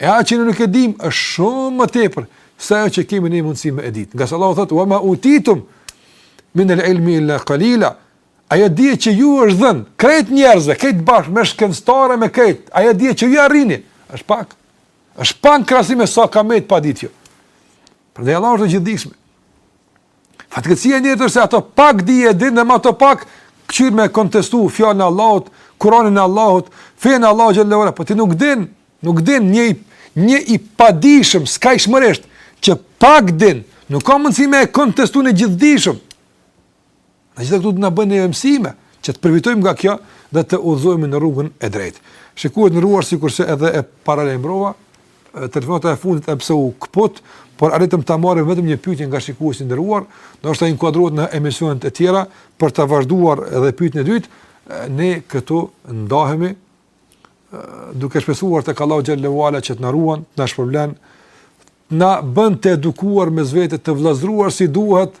E atë që ne nuk e dim është shumë më tepër se ajo që kemi ne mundësi me e ditë. Ngase Allahu thotë, wa ma utitum min el ilmi illa kalila, Ajo dije që ju është dhënë, krejt njerëzve, krejt bashkë, me shkencëtare, me krejt, ajo dije që ju arrini, është pak. është pak krahasim me sa ka me të pa ditë ju. Por Allahu është i gjithëdijshmi. Fatkeqësia e njerit është se ato pak dije din dhe me ato pak kqyr me kontestu fjalën e Allahut, Kuranin e Allahut, fenë e Allahut xhalla wala, po ti nuk din, nuk din një, një i padijshëm, s'ka i shmëresht, që pak din, nuk ka mundësi me kontestu një të gjithëdijshëm. Të gjitha këto të na bëhen mësime, që të përfitojmë nga kjo dhe të udhëzohemi në rrugën e drejtë. Shikues të nderuar, sikurse edhe e paralajmërova, telefonata e fundit edhe pse u këput, por arritëm ta marrim vetëm një pyetje nga shikuesi i nderuar, inshallah të inkuadrohet në emisionet e tjera, për të vazhduar edhe pyetjen e dytë, ne këtu ndahemi, duke shpresuar tek Allahu xhalla wala që të na ruan, të na shpërblen, na bën të edukuar mes vete, të vëllazëruar si duhet,